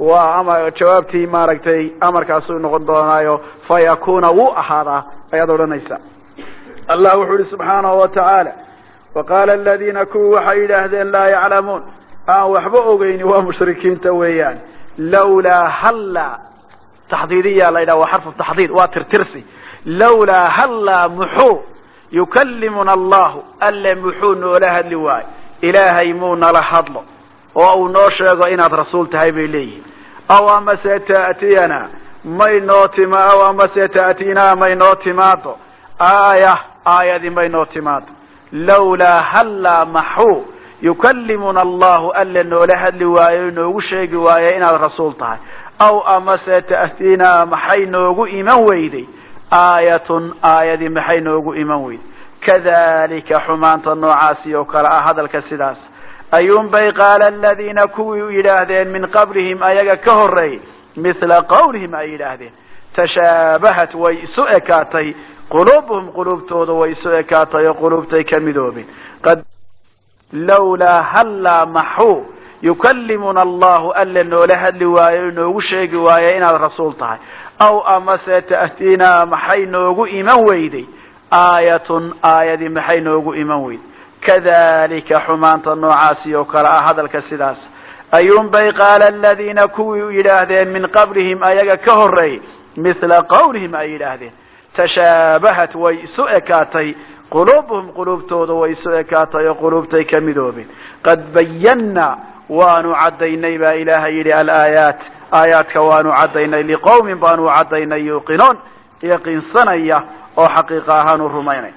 waa ama jawaabtii maaragtay amarkaasuu noqon doonaayo fa yakuna wuu ahaadaa ayaad odhanaysaa allah wuxuu yihi subxaanahu wa tacaala waqaala aladiina kuwii waxay yidhaahdeen laa yaclamuun aan waxba ogeyni waa mushrikiinta weeyaan lawlaa halla taxdiidiya la yidhaha waa xarfu taxdiid waa tirtirsi lawlaa hallaa muxuu yukallimuna allahu alle muxuu noola hadli waayo ilaahay muu nala hadlo oo uu noo sheego inaad rasuul tahay bay leeyihiin aw amase ta'tiyana may noo tima aw amase ta'tinaa may noo timaado aaya aayadi may noo timaado lawlaa hallaa maxuu yukallimuna allahu alle noola hadli waayo noogu sheegi waayo inaad rasuul tahay aw amase ta'tinaa maxay noogu iman weyday? Aayatun aayadii maxay noogu iman weyday kadalika xumaanta noocaasi oo kale ah hadalka sidaas. Ayuunbay qaala aladiina kuwii yidhaahdeen min qablihim ayaga ka horeeyey mithla qawlihim ay yidhaahdeen. Tashaabahat way isu ekaatay. Quluubuhum quluubtooda way isu ekaatay oo quluubtay ka midoobeen qad lawlaa hallaa maxuu yukallimuna allahu alle noola hadli waayo noogu sheegi waayo inaad rasuul tahay. Aw amase ta'tinaa maxay noogu iman weyday? Aayatun aayadii maxay noogu iman weyday kadalika xumaanta noocaasi oo kale ah hadalka sidaas. Ayuunbay qaala aladiina kuwii yidhaahdeen min qablihim ayaga ka horeeyey mithla qawlihim ay yidhaahdeen. Tashaabahat way isu ekaatay. Quluubuhum quluubtooda way isu ekaatay oo quluubtay ka midoobeen. Qad bayanna waanu caddaynay baa ilaahay yidhi alaayaat aayaadka waanu caddaynay liqowmin baanu caddaynay yuuqinoon yaqiinsanaya oo xaqiiqa ahaanu rumaynay.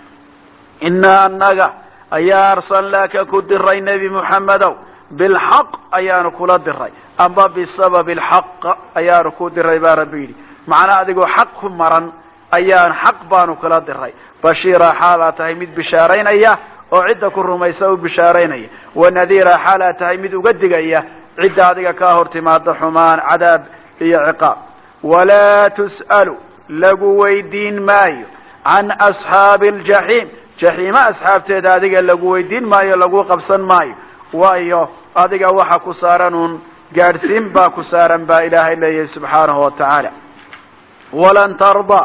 Inaa annaga ayaa arsalnaaka ku diray nebi muxammedow bilxaq ayaanu kula diray amba bisababi alxaq ayaanu ku diray baa rabbi yidhi. Macnaa adigoo xaq ku maran ayaan xaq baanu kula diray bashiira xaalaa tahay mid bishaaraynaya oo cidda ku rumaysa u bishaaraynaya. Wanadiira xaalaa tahay mid uga digaya cidda adiga kaa hor timaada xumaan cadaab iyo ciqaab. Walaa tus'alu lagu weydiin maayo. Can asxaabi aljaxiim jaxiima asxaabteeda adiga lagu weydiin maayo lagu qabsan maayo. Waayo adiga waxa ku saaran uun gaadhsiin baa ku saaran baa ilaahay leeyahay subxaanahu wa tacaala walan tarda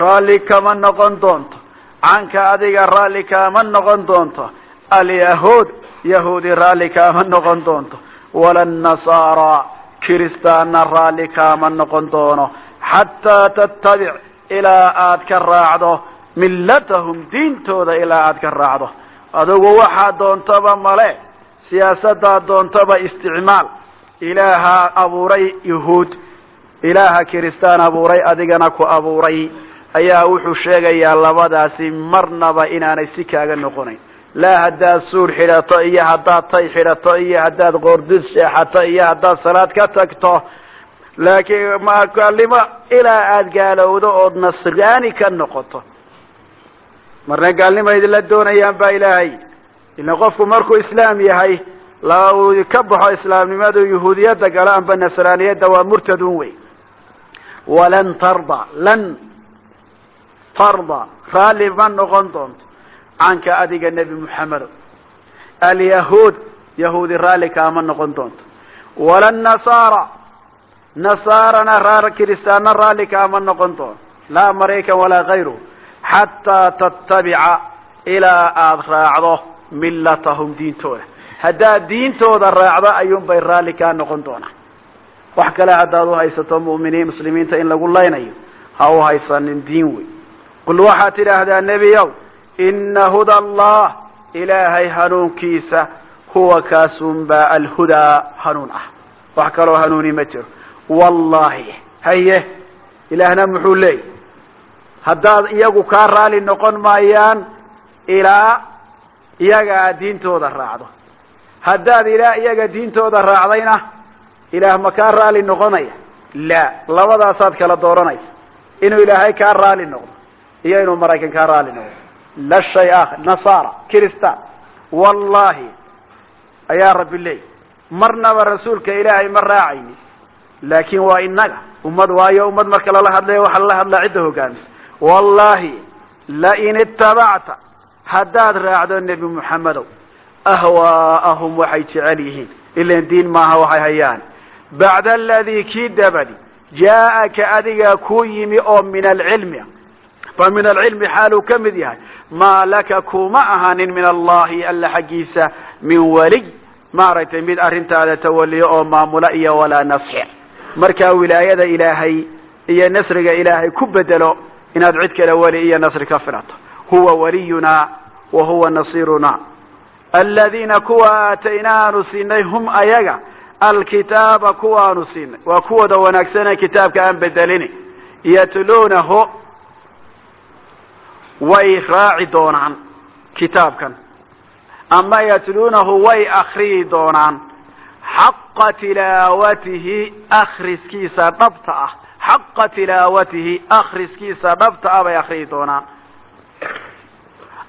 raalli kama noqon doonto canka adiga raalli kaama noqon doonto. Alyahuud yahuudi raalli kaama noqon doonto. Wala nasaara kiristaanna raalli kaama noqon doono. Xataa tattabic ilaa aad ka raacdo millatahum diintooda ilaa aad ka raacdo. Adugu waxaa doontaba male siyaasaddaa doontaba isticmaal. Ilaaha abuuray yahuud ilaaha kiristaan abuuray adigana ku abuuray ayaa wuxuu sheegayaa labadaasi marnaba inaanay si kaaga noqonayn. Laa haddaad suur xidhato iyo haddaad tay xidhato iyo haddaad qoordid sheexato iyo haddaad salaad ka tagto laakiin magaalnimo ilaa aada gaalowdo ood nasraani ka noqoto. Marna gaalnimo idinla doonayaan baa ilaahay. Ila qofku markuu islaam yahay la uu ka baxo islaamnimadu yahuudiyadda galo nasraaniyadda waa murtadun wey walan tarda lan tarda raalli ma noqon doonto. Canka adiga nebi moxamedo alyahuud yahuudi raalli kaama noqon doonto. Wala nasaara nasaarana raa kiristaana raalli kaama noqon doonto laa maraykan walaa kayru xataa tattabica ilaa aada raacdo millatahum diintooda. Haddaad diintooda raacdo ayuunbay raalli kaa noqon doonaan wax kale haddaad uhaysato mu'miniin muslimiinta in lagu laynayo ha u haysanin diin wey qul waxaad tidhaahdaa nebiyow ina huda allah ilaahay hanuunkiisa huwa kaasunbaa alhudaa hanuun ah wax kaloo hanuuni ma jiro wallahi haye ilaahna muxuu leeyay haddaad iyagu kaa raali noqon maayaan ilaa iyaga aad diintooda raacdo haddaad ilaah iyaga diintooda raacdayna ilaah ma kaa raali noqonaya la labadaasaad kala dooranaysa inuu ilaahay kaa raali noqdo iyo inuu maraykan kaa raali noqdo la shay akhar nasaara kiristan wallahi ayaa rabbi leey marnaba rasuulka ilaahay ma raacayni. Laakin waa inaga ummad waayo ummad marka lala hadlayo waxaa lala hadlaa cidda hogaamisa wallahi lain itabacta haddaad raacdo nebi muxamedow ahwaa'ahum waxay jecel yihiin. Ilan diin maaha waxay hayaan. Bacda aladii kii dabadi jaaaka adigaa kuu yimi oo min alcilmi fa min alcilmi xaaluu ka mid yahay. Maa laka kuma ahaanin min allahi alla xaggiisa min weliy maaragtay mid arrintaada tawaliyo oo maamula iyo walaa nasxir markaa wilaayada ilaahay iyo nasriga ilaahay ku bedelo inaad cid kale weli iyo nasri ka filato huwa waliyuna wa huwa nasiruna. Aladiina kuwa aataynaanu siinay hum ayaga. Alkitaaba kuwaanu siinay. Waa kuwooda wanaagsane kitaabka aan bedelini. Yatluunahu way raaci doonaan kitaabkan. Ama yatluunahu way akriyi doonaan. Xaqa tilaawatihi akriskiisa dhabta ah. Xaqa tilaawatihi akriskiisa dhabta ah bay akriyi doonaan.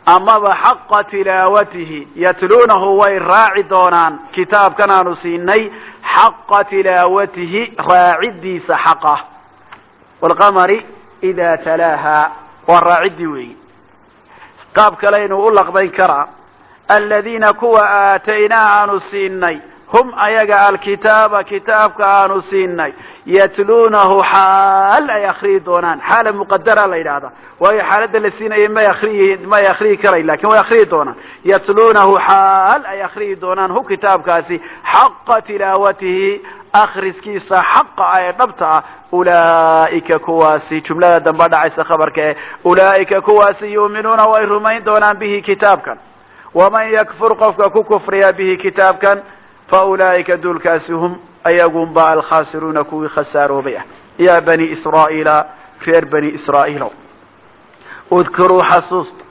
Amaba xaqa tilaawatihi yatluunahu way raaci doonaan. Kitaabkan aanu siinay xaqa tilaawatihi raacidiisa xaqah wlqamari idaa talaaha waa raacidii weeyi qaab kaleaynu u laqbayn karaa. Aladiina kuwa aataynaa aanu siinay hum ayaga alkitaaba kitaabka aanu siinay yatluunahu xaal ay akriyi doonaan. Xaala muqadara la yidhahda waayo xaaladda la siinayay may akriyi may akriyi karayn laakiin way akriyi doonaan. Yatluunahu xaal ay akriyi doonaan. Kitaabkaasi xaqa tilaawatihi akriskiisa xaqa ah ee dhabta ah ulaa'ika kuwaasi jumlada dambe dhacaysa khabarka eh ulaa'ika kuwaasi yuuminuuna way rumayn doonaan bihi kitaabkan. Waman yakfur qofka ku kufriya bihi kitaabkan fa ulaa'ika duulkaasi hum ayagunba alkhaasiruuna kuwii khasaaroobay ah. Ya bani israa'iila reer bani israa'iilow udkuruu xasuusta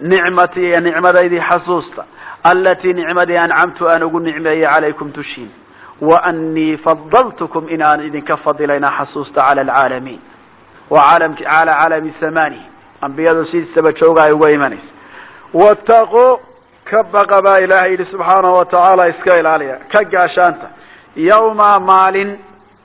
nicmatii nicmadaydii xasuusta alatii nicmadii ancamtu aan ugu nicmeeyey calaykum dushiin wa annii fadaltukum in aan idinka fadilayna xasuusta wa caalamki cala caalami samani ambiyadu sidiisaba jooga ay uga imanaysa wattaquu ka baqa baa ilaahay yidhi subxaanahu watacaala iska ilaaliya ka gaashaanta yawma maalin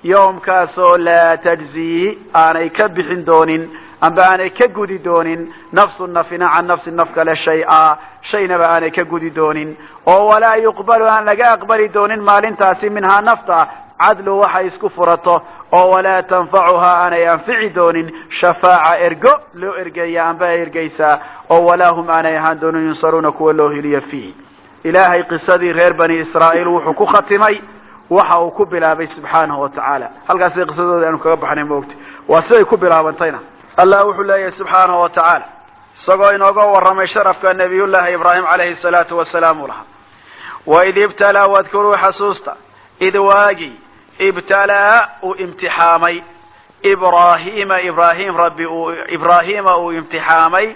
yawmkaasoo laa tajzii aanay ka bixin doonin amba aanay ka gudi doonin nafsu nafina can nafsi naf kale shay-a. Shaynaba aanay ka gudi doonin. Oo walaa yuqbalu aan laga aqbali doonin maalintaasi minhaa nafta. Cadlu waxay isku furato. Oo walaa tanfacuhaa aanay anfici doonin. Shafaaca ergo loo ergeeya amba ergeysaa oo walaa hum aanay ahaan doonin yunsaruuna kuwa loo heliya fiihi ilaahay qisadii reer bani israa'iil wuxuu ku khatimay. Waxa uu ku bilaabay subxaanahu watacaala halkaasi qisadooda aanu kaga baxnay maogta waa siday ku bilaabantayna allah wuxuu leeyahay subxaanahu watacaala isagoo inooga warramay sharafka nabiyullaahi ibraahim calayhi salaatu wasalaam uu lahaa. Waid ibtalaa wadkuruu xasuusta id waagi ibtalaa uu imtixaamay. Ibraahiima ibraahim rabbi uu ibraahiima uu imtixaamay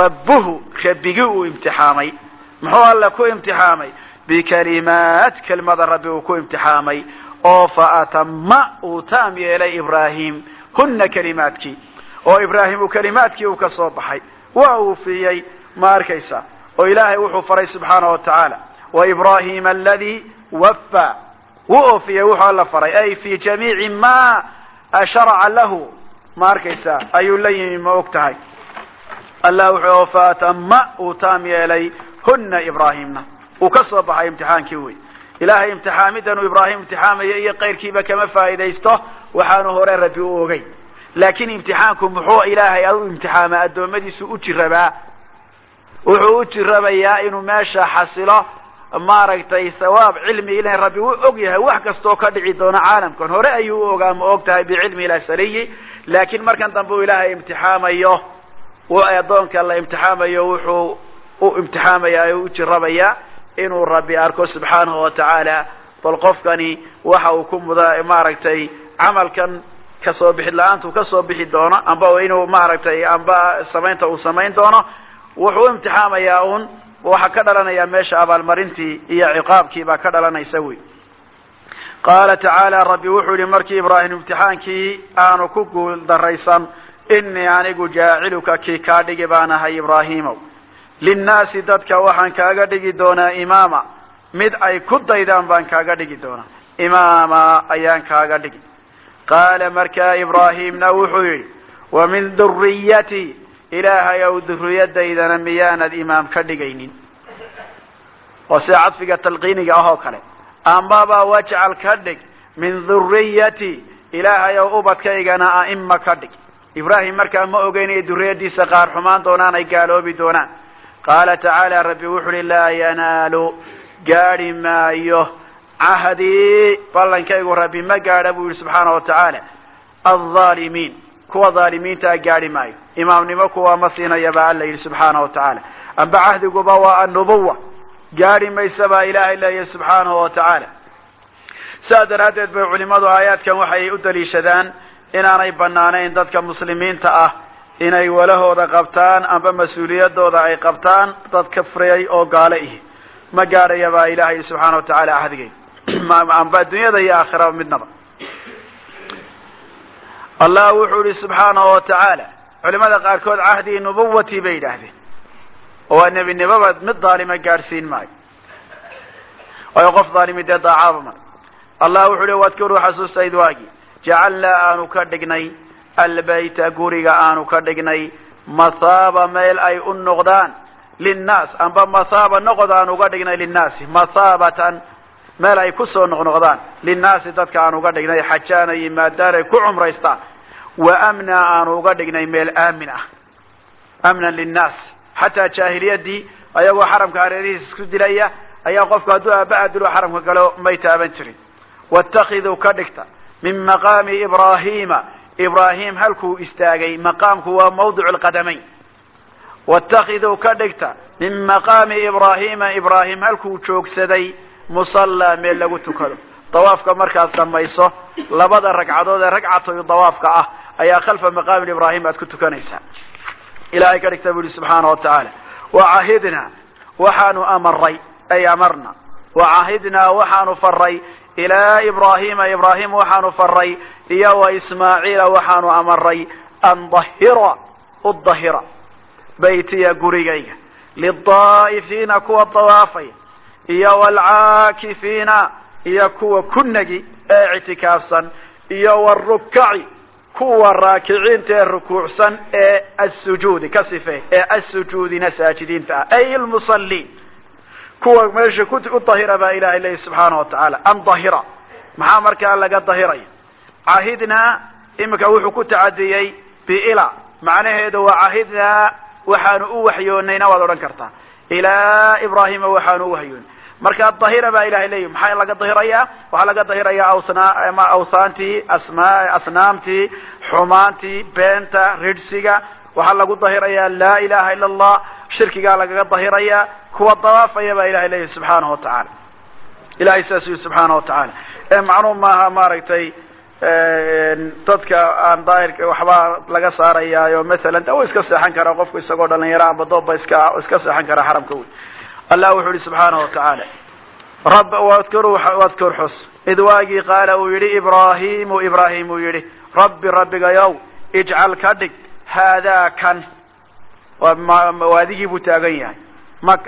rabbuhu rabbigii uu imtixaamay. Muxuu alle ku imtixaamay? Bikalimaat kelmada rabbi uu ku imtixaamay. Oo fa atama uu taam yeelay ibraahim huna kalimaadkii oo ibraahim uu kalimaadkii uu ka soo baxay. Waa uufiyey ma arkaysa oo ilaahay wuxuu faray subxaana wa tacaala wa ibrahima aladii wafa wuu oofiyey wuxuu alla faray ay fi jamiici ma sharaca lahu. Ma arkaysa ayuu la yimi ma og tahay. Allah wuxuu fa atama uu taam yeelay huna ibraahimna. Uu ka soo baxay imtixaankii wey ilaahay imtixaamidan uu ibraahim imtixaamaya iyo kayrkiiba kama faa'idaysto waxaanu hore rabbi u ogey laakiin imtixaanku muxuu ilaahay u imtixaama addoommadiisu u jirabaa wuxuu u jirabayaa inuu meesha xasilo maaragtay sawaab cilmi ilahi rabbi u og yahay wax kastoo ka dhici doono caalamkan. Hore ayuu u ogaa ma og tahay bicilmi ilasaliyi laakiin markan dambe uu ilaahay imtixaamayo addoonka la imtixaamayo wuxuu u imtixaamaya o u jirabayaa inuu rabbi arko subxaanahu watacaala bal qofkani waxa uu ku muda maaragtay camalkan ka soo bixid la'aantu ka soo bixi doono amba inuu maaragtay amba samaynta uu samayn doono wuxuu imtixaamayaa un waxaa ka dhalanaya meesha abaalmarintii iyo ciqaabkii baa ka dhalanaysa wey. Qaala tacaala rabbi wuxuu yihi markii ibraahim imtixaankii aanu ku guul daraysan inii anigu jaaciluka kii kaa dhigi baan ahay ibraahiimow linnaasi dadka waxaan kaaga dhigi doonaa imaama. Mid ay ku daydaan baan kaaga dhigi doonaa. Imaama ayaan kaaga dhigi qaala markaa ibraahimna wuxuu yidhi wa min duriyatii ilaahay ow duriyadaydana miyaanad imaam ka dhigaynin oo sida cadfiga talqiiniga ah oo kale amaba wajcal ka dhig min duriyati ilaahay ow ubadkaygana a'ima ka dhig ibraahim markaa ma ogeynaya duriyadiisa qaar xumaan doonaan ay gaaloobi doonaan qaala tacaala rabbi wuxu uhi laa yanaalu gaadhi maayo cahdii ballankaygu rabbi ma gaadha buu yihi subxaana wa tacaala alظaalimiin kuwa dhaalimiintaa gaadhi maayo. Imaamnimo kuwa ma siinaya baa alla yidhi subxaana wa tacaala amba cahdiguba waa annubuwa gaadhi maysa baa ilaahay leeyahy subxaanahu wa tacaala sidaa daraaddeed bay culimadu aayaadkan waxay u daliishadaan inaanay banaanayn dadka muslimiinta ah inay walahooda qabtaan amba mas'uuliyadooda ay qabtaan dad kafriyay oo gaale ihi. Ma gaadhaya baa ilaahay subxaana wa tacaala ahdigay amba addunyada iyo aakhiraba midnaba allah wuxuu yihi subxaanahu wa tacaala culimada qaarkood cahdii nubuwati bay yidhaahdeen. Oo waa nebinimaba mid dhaalima gaadhsiin maayo. Waayo qof dhaalimi dee daacaaba mar allah wuxuu yihi wadkuruu xasuustayd waagi. Jacalnaa aanu ka dhignay. Albayta guriga aanu ka dhignay. Mathaaba meel ay u noqdaan linnaas. Amba mathaaba noqod aan uga dhignay linnaasi. Mathaabatan meel ay ku soo noqnoqdaan. Linnaasi dadka aan uga dhignay xajaana yimaadaan ay ku cumraystaan. Wa amna aanu uga dhignay meel aamin ah. Amnan linnaas. Xataa jaahiliyadii ayagoo xaramka hareerihiis isku dilaya ayaa qofku hadduu aaba adilo xaramka galo may taaban jirin. Watakiduu ka dhigta. Min maqaami ibrahima ibrahim halkuu istaagay. Maqaamku waa mawdicu lqadamayn watakiduu ka dhigta. Min maqaami ibrahima ibrahim halkuu joogsaday musallaa meel lagu tukado. Dawaafka markaad dhamayso labada ragcadood ee ragcatoy dawaafka ah ayaa khalfa maqaami ibrahim aad ku tukanaysaa. Ilahay ka dhigta bu yihi subxaana wa tacaala. Wacahidnaa waxaanu amaray ay amarna. Wacahidnaa waxaanu faray ilaa ibrahima ibrahim waxaanu faray iyo wa ismaaciila waxaanu amaray an dahira u dahira. Baytiya gurigayga. Lidaa'ifiina kuwa dawaafaya iyo waalcaakifiina iyo kuwa kunagi ee ictikaafsan iyo warukaci kuwa raakiciinta ee rukuucsan ee asujuudi ka sife ee asujuudina saajidiinta ah ay lmusaliin kuwa meesha ku dahira baa ilahay leeyahy subxaana wa tacaala an dahira maxaa markaa laga dahiraya cahidnaa iminka wuxuu ku tacadiyey biila. Macnaheedu waa cahidnaa waxaanu u waxyoonayna waad odhan kartaa. Ilaa ibrahima waxaanu u waxyoonay marka dahira baa ilahay leeyahy maxaa laga dahirayaa? Waxaa laga dahirayaa awsna awsaantii asnaamtii xumaantii beenta ridhsiga. Waxaa lagu dahirayaa laa ilaha ila allah shirkigaa lagaga dahirayaa. Kuwa dawaafaya baa ilahay leeyahy subxaanahu wa tacaala. Ilahay saas yii subxaana wa tacaala. Macnuu maaha maaragtay dadka aan daahirka waxbaa laga saarayaayo masalan de wa iska seexan karaa qofku isagoo dhalinyaro dooba iska iska seexan karaa xaramka wey allah wuxuu yihi subxaana wa tacaala rab wadkur xus. Id waagii qaala uu yihi ibrahimu ibrahim uu yihi rabbi rabbigayow ijcal ka dhig haadaa kan. Waadigii buu taagan yahay.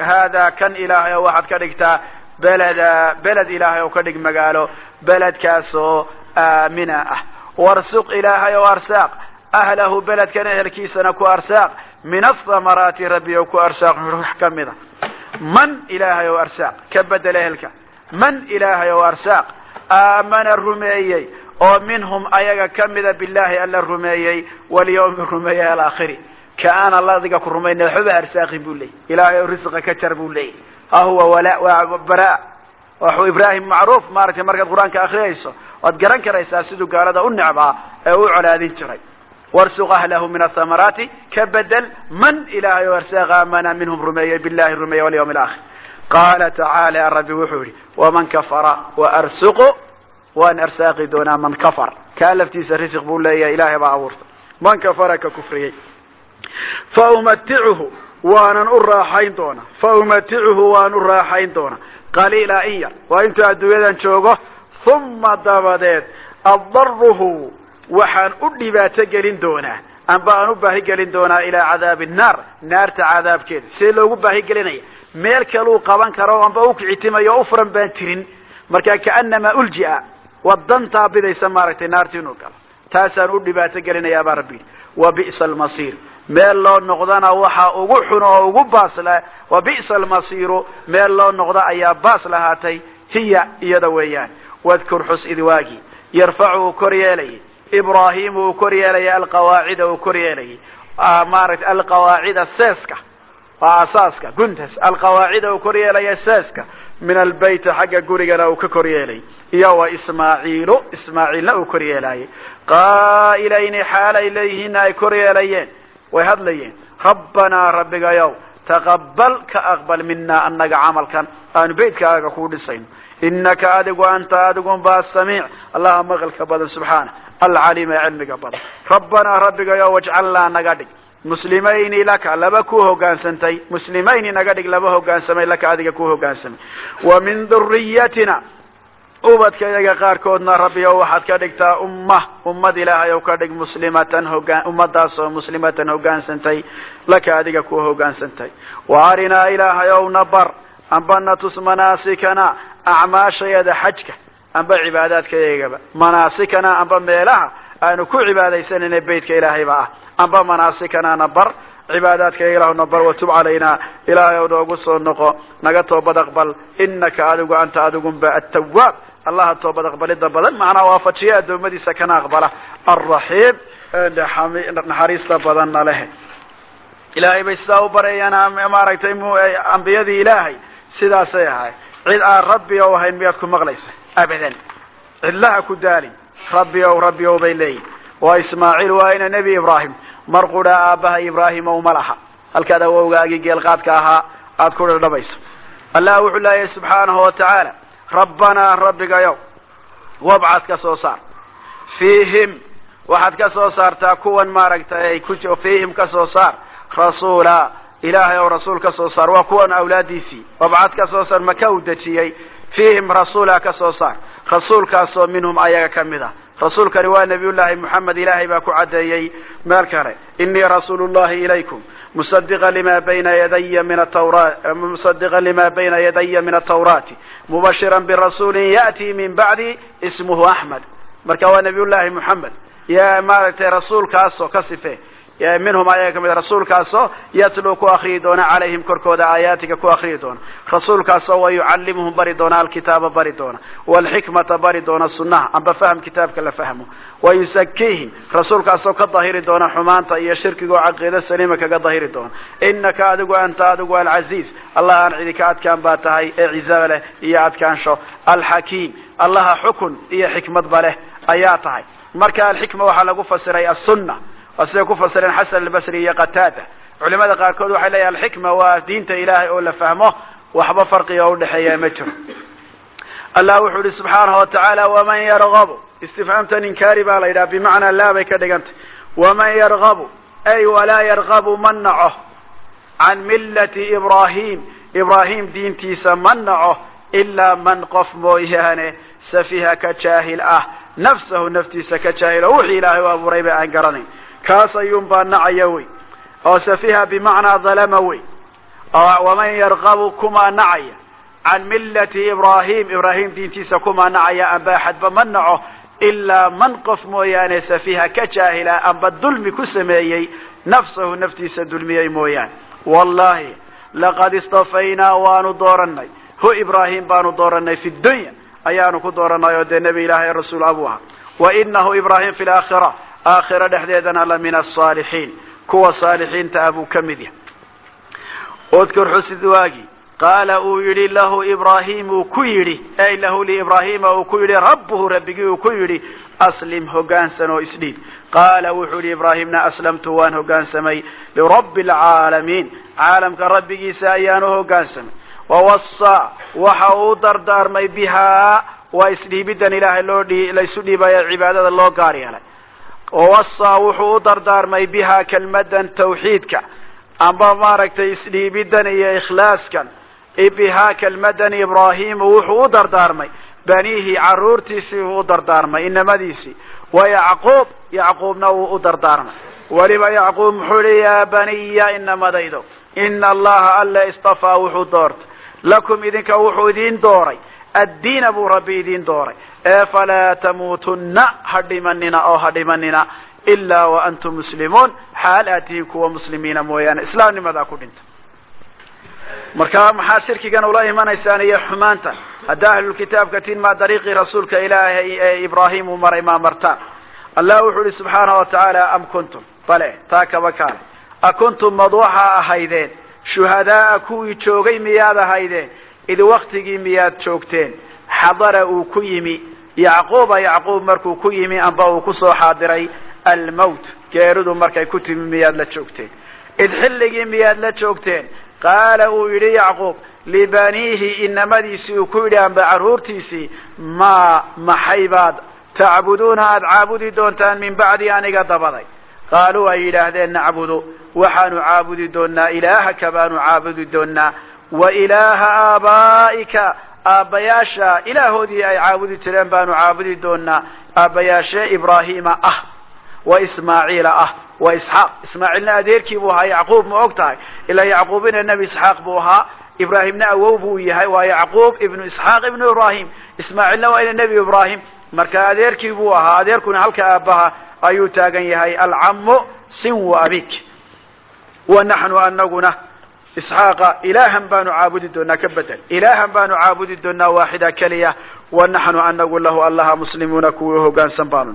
Haadaa kan ilaahay oo waxaad ka dhigtaa beleda beled ilaahay oo ka dhig magaalo beledkaasoo aamina ah. Warsuq ilaahay oo arsaaq ahlahu beledkan ehelkiisana ku arsaaq. Min athamaraati rabbi oo ku arsaaq wax ka mida man ilaahay oo arsaaq ka bedel ehelka man ilaahay oo arsaaq aamana rumeeyey oo minhum ayaga kamida billahi alla rumeeyey walyawmi rumeeyey alaakhiri ka aan alla adiga ku rumayna waxbaba arsaaqin buu leeyay. Ilaahay oo risqa ka jar buu leeyay. Ha huwa wala waa bara waxuu ibrahim macruuf maaragtay markaad qur'aanka akriyayso waad garan karaysaa siduu gaalada u necbaa ee u colaadin jiray warsuq ahlahu min athamaraati ka bedel man ilaahay oo arsaaq aamana minhum rumeeyey billahi rumeeyey walyawmi alaakhir qaala tacaala rabbi wuxuu yihi waman kafara waarsuqu waan arsaaqi doonaa man kafar kaa laftiisa risiq buu leeyahay ilaahay baa abuurta man kafara ka kufriyey fa umaticuhu waanan u raaxayn doonaa fa umaticuhu waan u raaxayn doonaa qaliila in yar waa intuu adduunyadan joogo uma dabadeed addaruhu waxaan u dhibaato gelin doonaa amba aan u baahi gelin doonaa ilaa cadaabi nnaar naarta cadaabkeeda see loogu baahi gelinaya. Meel kaluu qaban karo amba u kicitimayo o u furan baan jirin markaa kaanamaa uljia wadantaa bidaysa maaragtay naarti inuu galo. Taasaan u dhibaato gelinayaa baa rabbi. Yidhi wa bi'sa almasiir meel loo noqdana waxa ugu xun oo ugu baasla wa bi'sa almasiiru meel loo noqdo ayaa baas lahaatay hiya iyada weeyaan. Wadkur xus idwaagii yarfacu kor yeelayay ibrahim uu kor yeelaya alqawaacida uu kor yeelayay maaragtay alqawaacida seeska. Waa asaaska guntas alqawaacida uu kor yeelaya seeska. Min albayt xagga gurigana uu ka kor yeelay. Iyo wa ismaaciilu ismaaciilna uu kor yeelaayay qaa'ilayni xaalay leeyihiinna ay kor yeelayeen. Way hadlayeen. Rabbanaa rabbigayow taqabal ka aqbal minaa annaga camalkan. Aanu beytkaaga kuu dhisayno inaka adigu anta adigun samiic. Allaha maqalka badan subxaana alcaliim ee cilmiga badan rabbanaa rabbigayow wajcalnaa naga dhig muslimayni laka laba ku hogaansantay muslimayni naga dhig laba hogaansamay laka adiga ku hogaansamay wa min duriyatina ubadkayaga qaarkoodna rabbiyow waxaad ka dhigtaa umma ummad ilaahay ow ka dhig muslimatan hogaan ummadaas oo muslimatan hogaansantay laka adiga ku hogaansantay wa arinaa ilaahay ow na bar amba tus manaasikana acmaashayada xajka amba cibaadaadkayagaba manaasikana amba meelaha aanu ku cibaadaysanayna beytka ilaahayba ah. Amba manaasikanaana bar cibaadaadkayaga ilahuna bar watub calayna. Ilaahay ow noogu soo noqo. Naga toobad aqbal. Inaka adigu anta adigunba atawaab allaha toobad aqbalida badan macnaa waafajiya addoommadiisa kana aqbala. Alraxiim naxariista badanna leh ilaahay bay sidaa u bareeyaan maaragtay ambiyadii ilaahay sidaasay ahay. Cid aan rabbi ow ahayn miyaad ku maqlaysa abadan cidlaha ku daalin rabbi ow rabbi ow bay leeyihiin waa ismaaciil waa ina nebi ibraahim mar qudhaa aabbaha ibraahim ow ma laha halkaad awowgaagii geelqaadka ahaa aada ku dhadhabayso allah wuxuu leeyahay subxaanahu wa tacaala rabbanaa rabbigayow wabcad ka soo saar fiihim waxaad ka soo saartaa kuwan maaragtay ku fiihim ka soo saar rasuula ilaahay ow rasuul ka soo saar waa kuwan awlaadiisii wabcad ka soo saar maka u dejiyey fiihim rasuula ka soo saar rasuulkaasoo minhum ayaga ka mid ah rasuulkani waa nabiyullaahi moxamed ilaahay baa ku caddeeyey meel kale inii rasuulu llahi ilaykum musadiqa lima bayna yadaya min atawra musadiqa lima bayna yadaya min atawraati mubashiran birasuulin ya'tii min bacdi ismuhu axmed marka waa nabiyullaahi moxamed ya maaragtay rasuulkaasoo ka sife minhum ayaga ka mid rasuulkaasoo yatluu ku akriyi doona calayhim korkooda aayaatiga ku akriyi doona. Rasuulkaasoo wa yucallimuhum bari doona alkitaaba bari doona. Walxikmata bari doona sunnaha amba fahm kitaabka la fahmo. Wa yusakiihim rasuulkaasoo ka dahiri doona xumaanta iyo shirkiga oo caqiida saliima kaga dahiri doona. Inaka adigu anta adigu alcaziiz allah aan cidi ka adkaan baa tahay ee cizaaba leh iyo adkaansho. Alxakiim allaha xukun iyo xikmadba leh ayaa tahay. Marka alxikma waxaa lagu fasiray asunna siday ku fasireen xasan albasri iyo qataada. Culimada qaarkood waxay leeyahin alxikma waa diinta ilaahay oo la fahmo waxba farqiga o udhexeeya ma jiro. Allah wuxuu yihi subxaanahu watacaala waman yargabu istifhaamtan inkaari baa la yidhaha bimacnaa laa ka dhigantay. Waman yargabu ay walaa yargabu ma naco. Can millati ibrahim ibrahim diintiisa ma naco ilaa man qof mooyaane safiha ka jaahil ah nafsahu naftiisa ka jaahil oo wixii ilaahay u abuuray ba aan garanayn kaas ayuun baa nacaya wey. Oo safiha bimacnaa dalama wey. Waman yargabu kumaa nacaya. Can millati ibrahim ibrahim diintiisa kumaa nacaya amba axadba ma naco ilaa man qof mooyaane safiha ka jaahila amba dulmi ku sameeyey nafsahu naftiisa dulmiyey mooyaane. Wallahi laqad istafaynaa waanu dooranay hu ibrahim baanu dooranay fi dunya ayaanu ku dooranay oo dee nebi ilaahay rasuul abu aha wa inahu ibrahim fi laakhira aakhira dhexdeedana la min asaalixiin kuwa saalixiinta ah buu ka mid yahay. Udkur xusid waagi. Qaala uu yidhi lahu ibrahim uu ku yidhi. Ay lahu liibrahima uu ku yidhi rabbuhu rabbigii uu ku yidhi aslim hoggaansan oo isdhiib qaala wuxuu yidhi ibraahimna aslamtu waan hoggaansamay lirabbi alcaalamiin caalamka rabbigiisa ayaan u hoggaansamay wawasaa waxa uu dardaarmay bihaa. Waa isdhiibiddan ilaahay loo laysu dhiibayo cibaadada loo gaar yeelay wawasaa wuxuu u dardaarmay bihaa kelmadan tawxiidka amba maaragtay isdhiibidan iyo ikhlaaskan bihaa kelmadan ibraahimu wuxuu u dardaarmay baniihi carruurtiisii uu u dardaarmay inamadiisii wa yacquub yacquubna wuu u dardaarmay weliba yacquub muxuu yihi yaa baniya inamadaydo ina allaha alla istafaa wuxuu doortay lakum idinka wuxuu idin dooray addiina buu rabbi idin dooray ee falaa tamuutunna ha oo ha dhimanina ilaa wa antum muslimuun xaal aad tihiin kuwa muslimiina mooyaane islaamnimadaa ku dhinta marka maxaa shirkigan ula imanaysaan iyo xumaanta haddaa ahlulkitaabka tin maa dariiqii rasuulka ilaahay ee ibraahim uu maray maa martaan allah wuxuu ihi subxaana wa tacaala am kuntum bale taa kaba kaale a kuntum mad waxaa ahaydeen shuhadaaa kuwii joogay miyaad ahaydeen id waktigii miyaad joogteen xadara uu ku yimi yacquuba yacquub markuu ku yimi amba uu ku soo xaadiray almowt geeridu markay ku timi miyaad la joogteen. Id xilligii miyaad la joogteen? Qaala uu yidhi yacquub libaniihi inamadiisii uu ku yidhi amba carruurtiisii maa maxay baad? Tacbuduuna aada caabudi doontaan min bacdi aniga dabaday. Qaaluu ay yidhaahdeen nacbudu waxaanu caabudi doonaa ilaahaka baanu caabudi doonaa wa ilaaha aabaa'ika aabbayaasha ilaahoodii ay caabudi jireen baanu caabudi doonaa aabbayaashee ibraahiima ah wa ismaaciila ah wa isxaaq. Ismaaciilna adeerkii buu ahaa yacquub ma og tahay. Ilaa yacquubina nebi isxaaq buu ahaa ibraahimna awow buu yahay waa yacquub ibnu isxaaq ibnu ibraahim. Ismaaciilna waa ina nebi ibraahim. Marka adeerkii buu ahaa adeerkuna halka aabbaha ayuu taagan yahay alcamu sinwa abik wa naxnu anaguna isxaaqa ilaahan baanu caabudi doonaa ka bedel ilaahan baanu caabudi doonaa waaxida keliya wa naxnu anagu lahu allaha muslimuuna kuwii hogaansan baanu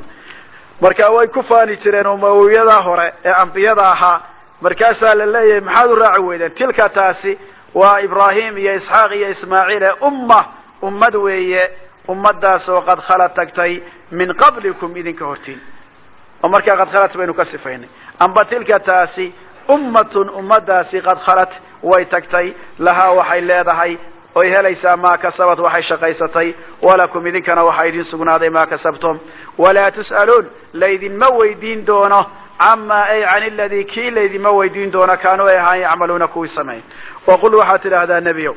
marka way ku faani jireen umawiyada hore ee ambiyada ahaa markaasaa la leeyahay maxaad u raaci weydeen tilka taasi waa ibraahim iyo isxaaq iyo ismaaciil ee umma ummad weeye ummadaas oo qad khala tagtay min qablikum idinka hortiin oo markaa qad khalat baynu ka sifaynay amba tilka taasi ummatun ummadaasi qad khalat way tagtay lahaa waxay leedahay oy helaysaa maa kasabad waxay shaqaysatay walakum idinkana waxaa idin sugnaaday maa kasabtum. Walaa tus'aluun laydinma weydiin doono camaa ay can iladii kii laydinma weydiin doono kaanuu ay ahaan yacmaluuna kuwii sameey waqul waxaad tidhaahdaa nebiyow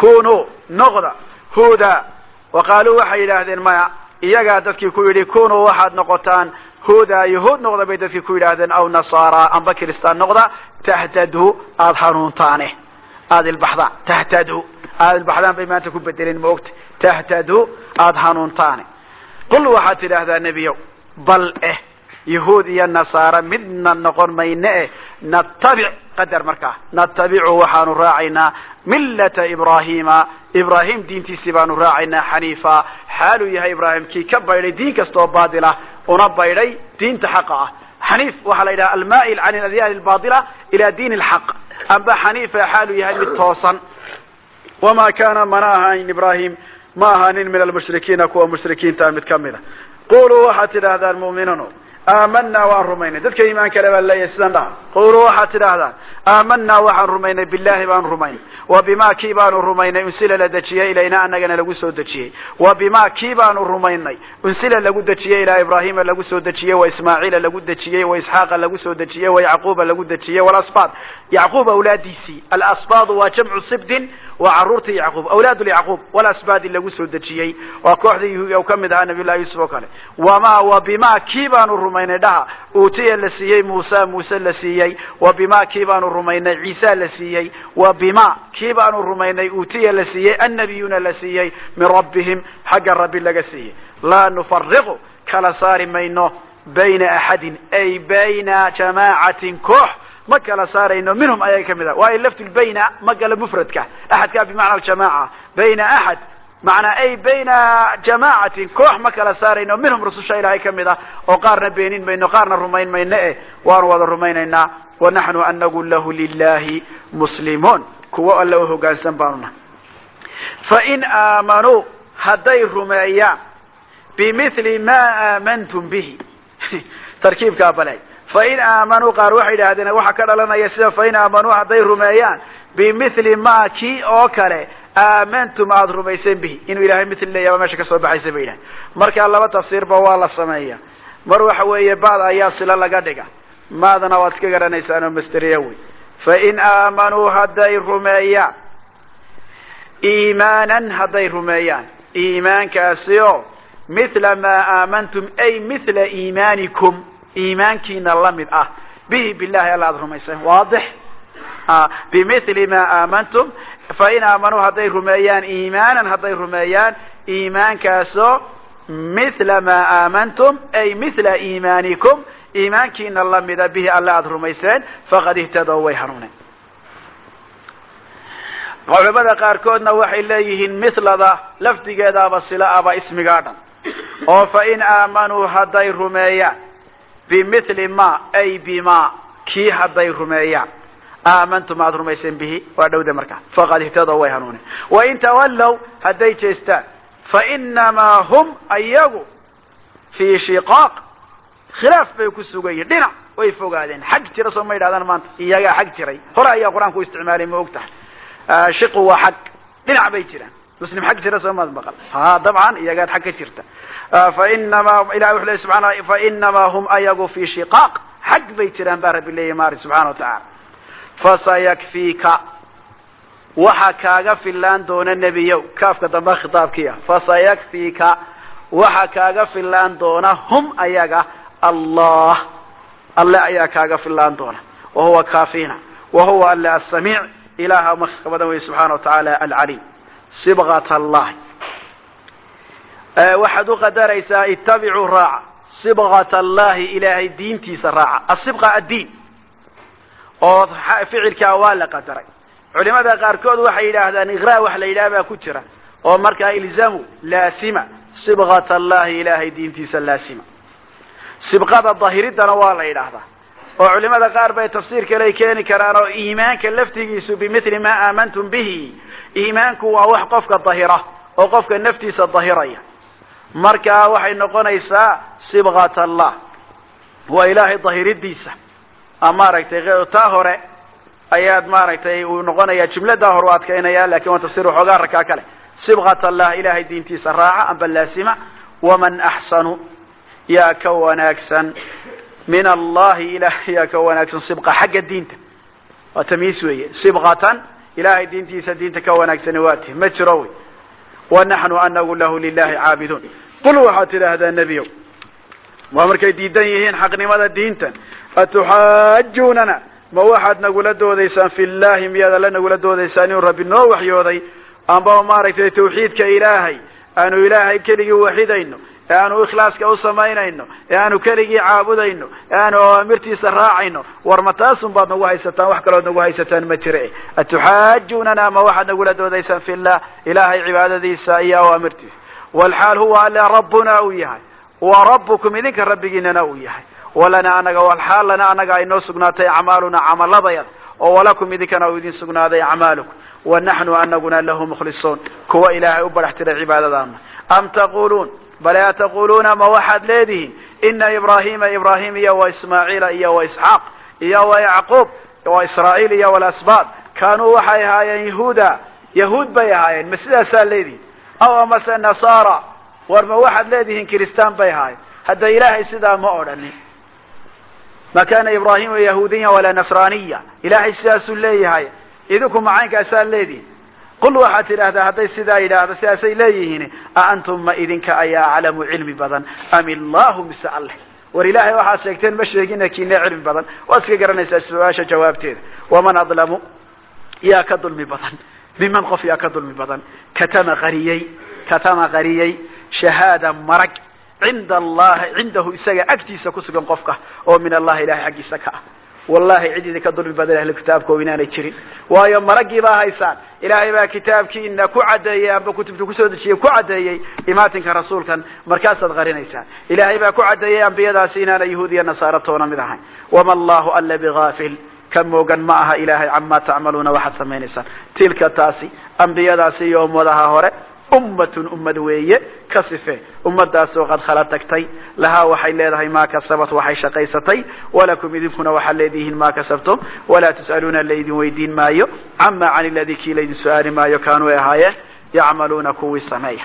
kunuu noqda huda wa qaaluu waxay yidhaahdeen maya iyagaa dadkii ku yidhi kunuu waxaad noqotaan huda yahuud noqda bay dadkii ku yidhaahdeen aw nasaara amba kiristaan noqda tahtadu aada hanuuntaane aada ilbaxdaan tahtadu aada ilbaxdaan bay maanta ku bedeleen ma ogta tahtadu aada hanuuntaane qul waxaad tidhaahdaa nebiyow bal eh yahuud iyo nasaara midna noqon mayne eh natabic qadar markaa natabicu waxaanu raacaynaa millata ibraahiima ibraahim diintiisii baanu raacaynaa xaniifa. Xaaluu yahay ibraahim kii ka baydhay diin kastoo baatila una baydhay diinta xaqa ah. Xaniif waxaa la yidhaha almaa'il can aladyaani albaatila ila diin alxaq amba xaniifa xaaluu yahay mid toosan. Wamaa kaana mana ahayn ibraahim ma ahaanin min almushrikiina kuwa mushrikiinta mid kamida quluu waxaad tidhaahdaan mu'minano aamanaa waan rumaynay. Dadka iimaanka le baa leeyahay sidan dhaha. Quluu waxaad tidhaahdaan aamanaa waxaan rumaynay billahi baanu rumaynay. Wa bima kii baanu rumaynay unsila la dejiyey ilayna anagana lagu soo dejiyey wa bima kii baanu rumaynay unsila lagu dejiyey ilaa ibraahima lagu soo dejiyey wa ismaaciila lagu dejiyey wa isxaaqa lagu soo dejiyey wa yacquuba lagu dejiyey walasbaad yacquub awlaadiisii alasbaadu waa jamcu sibdin waa caruurtii yacquub awlaad lyacquub walasbaadi lagu soo dejiyey. Waa kooxda yahuudi ka mid ahaa nabiy llahi yuusuf oo kale wama wa bima kii baanu rumaynay dhaha? Uutiya la siiyey muusa muuse la siiyey. Wa bima kii baanu rumaynay? Ciisa la siiyey. Wa bima kii baanu rumaynay? Uutiya la siiyey. Annabiyuuna la siiyey. Min rabbihim xagga rabbi laga siiyey. Laa nufariqu kala saari mayno bayna axadin ay bayna jamaacatin koox ma kala saarayno minhum ayaga ka mid ah. Waayo laftu bayna ma gala mufradka. Axadkaa bimacna aljamaaca. Bayna axad macnaa ay bayna jamaacatin koox ma kala saarayno minhum rususha ilaahay ka mid ah. Oo qaarna beenin mayno qaarna rumayn mayno eh. Waanu wada rumaynaynaa. Wanaxnu anagu lahu lilahi muslimuun. Kuwo alla u hogaansan baanu nahay. Fain aamanuu hadday rumeeyaan bimithli ma aamantum bihi. Tarkiibkaa balay fain aamanuu qaar waxay yidhahdeen waxaa ka dhalanaya sida fain aamanuu hadday rumeeyaan bimithli ma kii oo kale aamantum aada rumayseen bihi. Inuu ilahay mithli leeyaha meesha ka soo baxaysa bay yidhahdeen markaa laba tafsiirba waa la sameeya mar waxa weeye ba'da ayaa silo laga dhiga maadana waad iska garanaysaan oo masteriya wey fain aamanuu hadday rumeeyaan. Iimaanan hadday rumeeyaan. Iimaankaasi oo mithla maa aamantum ay mithla iimaanikum iimaankiina la mid ah. Bihi billahi alla ad rumayseen waadix bimithli maa aamantum fain aamanuu hadday rumeeyaan iimaanan hadday rumeeyaan iimaankaasoo mithla maa aamantum ay mithla iimaanikum iimaankiina lamida bihi alle aada rumayseen faqad ihtadow way hanuuneen. Culamada qaarkoodna waxay leeyihiin mithlada lafdigeedaaba sila aba ismigaa dhan. Oo fain aamanuu hadday rumeeyaan bimithli ma ay bima kii hadday rumeeyaan aamantum aad rumayseen bihi waa dhowda markaa faqad ihtadow way hanuuneen wain tawallow hadday jeestaan fainamaa hum ayagu fii shiqaaq khilaaf bay ku sugan yihiin dhinac way fogaadeen xag jira soo ma yidhahdaan maanta iyagaa xag jiray hore ayaa qur'aanku isticmaalay ma og tahay shiqu waa xag dhinac bay jiraan muslim xag jira soo maad maqal ha dabcan iyagaad xag ka jirta. Fainamaa ilahi wuxu ley subxana fainamaa hum ayagu fii shiqaaq. Xag bay jiraan baa rabbi leeyahy maari subxana wa tacaala fasayakfiika waxa kaaga filaan doona nebiyow. Kaafka dambe khitaabkiia fasayakfiika waxa kaaga filaan doona hum ayaga allah. Alle ayaa kaaga filaan doona. Wahuwa kaafina wahuwa alle asamiic ilaha marka badan wey subxaana wa tacaala alcaliim sibgat allahi waxaad u qadaraysaa ittabicuu raaca sibgat allahi ilaahay diintiisa raaca asibqa addiin. Oo ficilkaa waa la qadaray. Culimada qaarkood waxay yidhaahdaan iqra wax la yidhaha baa ku jira. Oo markaa ilzamu laasima. Sibgat allahi ilaahay diintiisa laasima. Sibqada dahiridana waa la yidhaahdaa. Oo culimada qaar bay tafsiir kale keeni karaan oo iimaanka laftigiisu bimithli maa aamantum bihi iimaanku waa wax qofka dahira oo qofka naftiisa dahiraya. Marka waxay noqonaysaa sibgat allah. Waa ilaahay dahiridiisa. Maaragtay taa hore ayaad maaragtay uu noqonaya jumladaa hore u adkaynaya laakiin waa tafsir waxoogaa rakaa kale. Sibgat allah ilahay diintiisa raaca amba waman axsanu yaa ka wanaagsan. Min allahi yaa ka wanaagsan sibqa xagga diinta. Waa tamyiis weeye. Sibqatan ilahay diintiisa diinta ka wanaagsani waati ma jiro wey. Wanaxnu anagu lahu lilahi caabiduun qul waxaad tidhaahdaa nebiyow waa markay diidan yihiin xaqnimada diintan atuxaajunana ma waxaad nagula doodaysaan fi llahi miyaad alla nagula doodaysaan inuu rabbi noo waxyooday? Amba maaragtay tawxiidka ilaahay? Aanu ilaahay keligii waxidayno ee aanu ikhlaaska u samaynayno ee aanu keligii caabudayno ee aanu awaamirtiisa raacayno war ma taasun baad nagu haysataan wax kalood nagu haysataan ma jire. Atuxaajunana ma waxaad nagula doodaysaan fi llah ilaahay cibaadadiisa iyo awaamirtiisa. Walxaal huwa alle rabbuna uu yahay wa rabbukum idinka rabbigiinana uu yahay. Walana anaga walxaal lana anaga ay noo sugnaatay acmaaluna camaladayada oo walakum idinkana uu idin sugnaaday acmaalukum. Wa naxnu anaguna lahu mukhlisuun kuwa ilaahay u badax tiray cibaadadaana am taquluun bale ataquluuna ma waxaad leedihiin ina ibrahima ibrahim iyo wa ismaaciila iyo wa isxaaq iyo wa yacquub wa israa'iil iyo walasbaad kaanuu waxay ahaayeen yahuuda yahuud bay ahaayeen ma sidaasaa leedihin aw amase nasaara war ma waxaad leedihiin kiristaan bay ahaayeen hadda ilaahay sidaa ma odhanin ma kana ibrahimu yahuudiya walaa nasraniya ilaahay sidaasuu leeyahay idinku macaynkaasaa leedihin qul waxaad tidhaahdaa hadday sidaa yidhaahdo sidaasay leeyihiin a antum ma idinka ayaa aclamu cilmi badan? Am illahu mise alleh war ilaahay waxaad sheegteen ma sheegina kiine cilmi badan. Waad iska garanaysaa su'aasha jawaabteeda waman adlamu yaa ka dulmi badan. Miman qof yaa ka dulmi badan. Katama qariyey katama qariyey. Shahaada marag. Cinda allahi cindahu isaga agtiisa kusugan qofka oo min allahi ilahay xaggiisa ka ah wallahi cid idinka dulmi badan ahlu kitaabkoo inaanay jirin. Waayo maraggii baa haysaan ilaahay baa kitaabkiina ku caddeeyey amba kutubta ku soo dejiyey ku caddeeyey imaatinka rasuulkan markaasaad qarinaysaan. Ilaahay baa ku caddeeyey ambiyadaasi inaana yahuud iyo nasaara toona mid ahayn. Wama allahu alla bigaafil. Ka moogan ma aha ilaahay camaa tacmaluuna waxaad samaynaysaan. Tilka taasi ambiyadaasi iyo ummadaha hore ummatun ummad weeye ka sife. Ummadaasoo qad khala tagtay lahaa waxay leedahay maa kasabat waxay shaqaysatay. Walakum idinkuna waxaad leedihiin maa kasabtum. Walaa tus'aluuna laydin weydiin maayo. Cama can iladii kii laydin su'aali maayo kaanuu ay ahaayeen yacmaluuna kuwii sameeya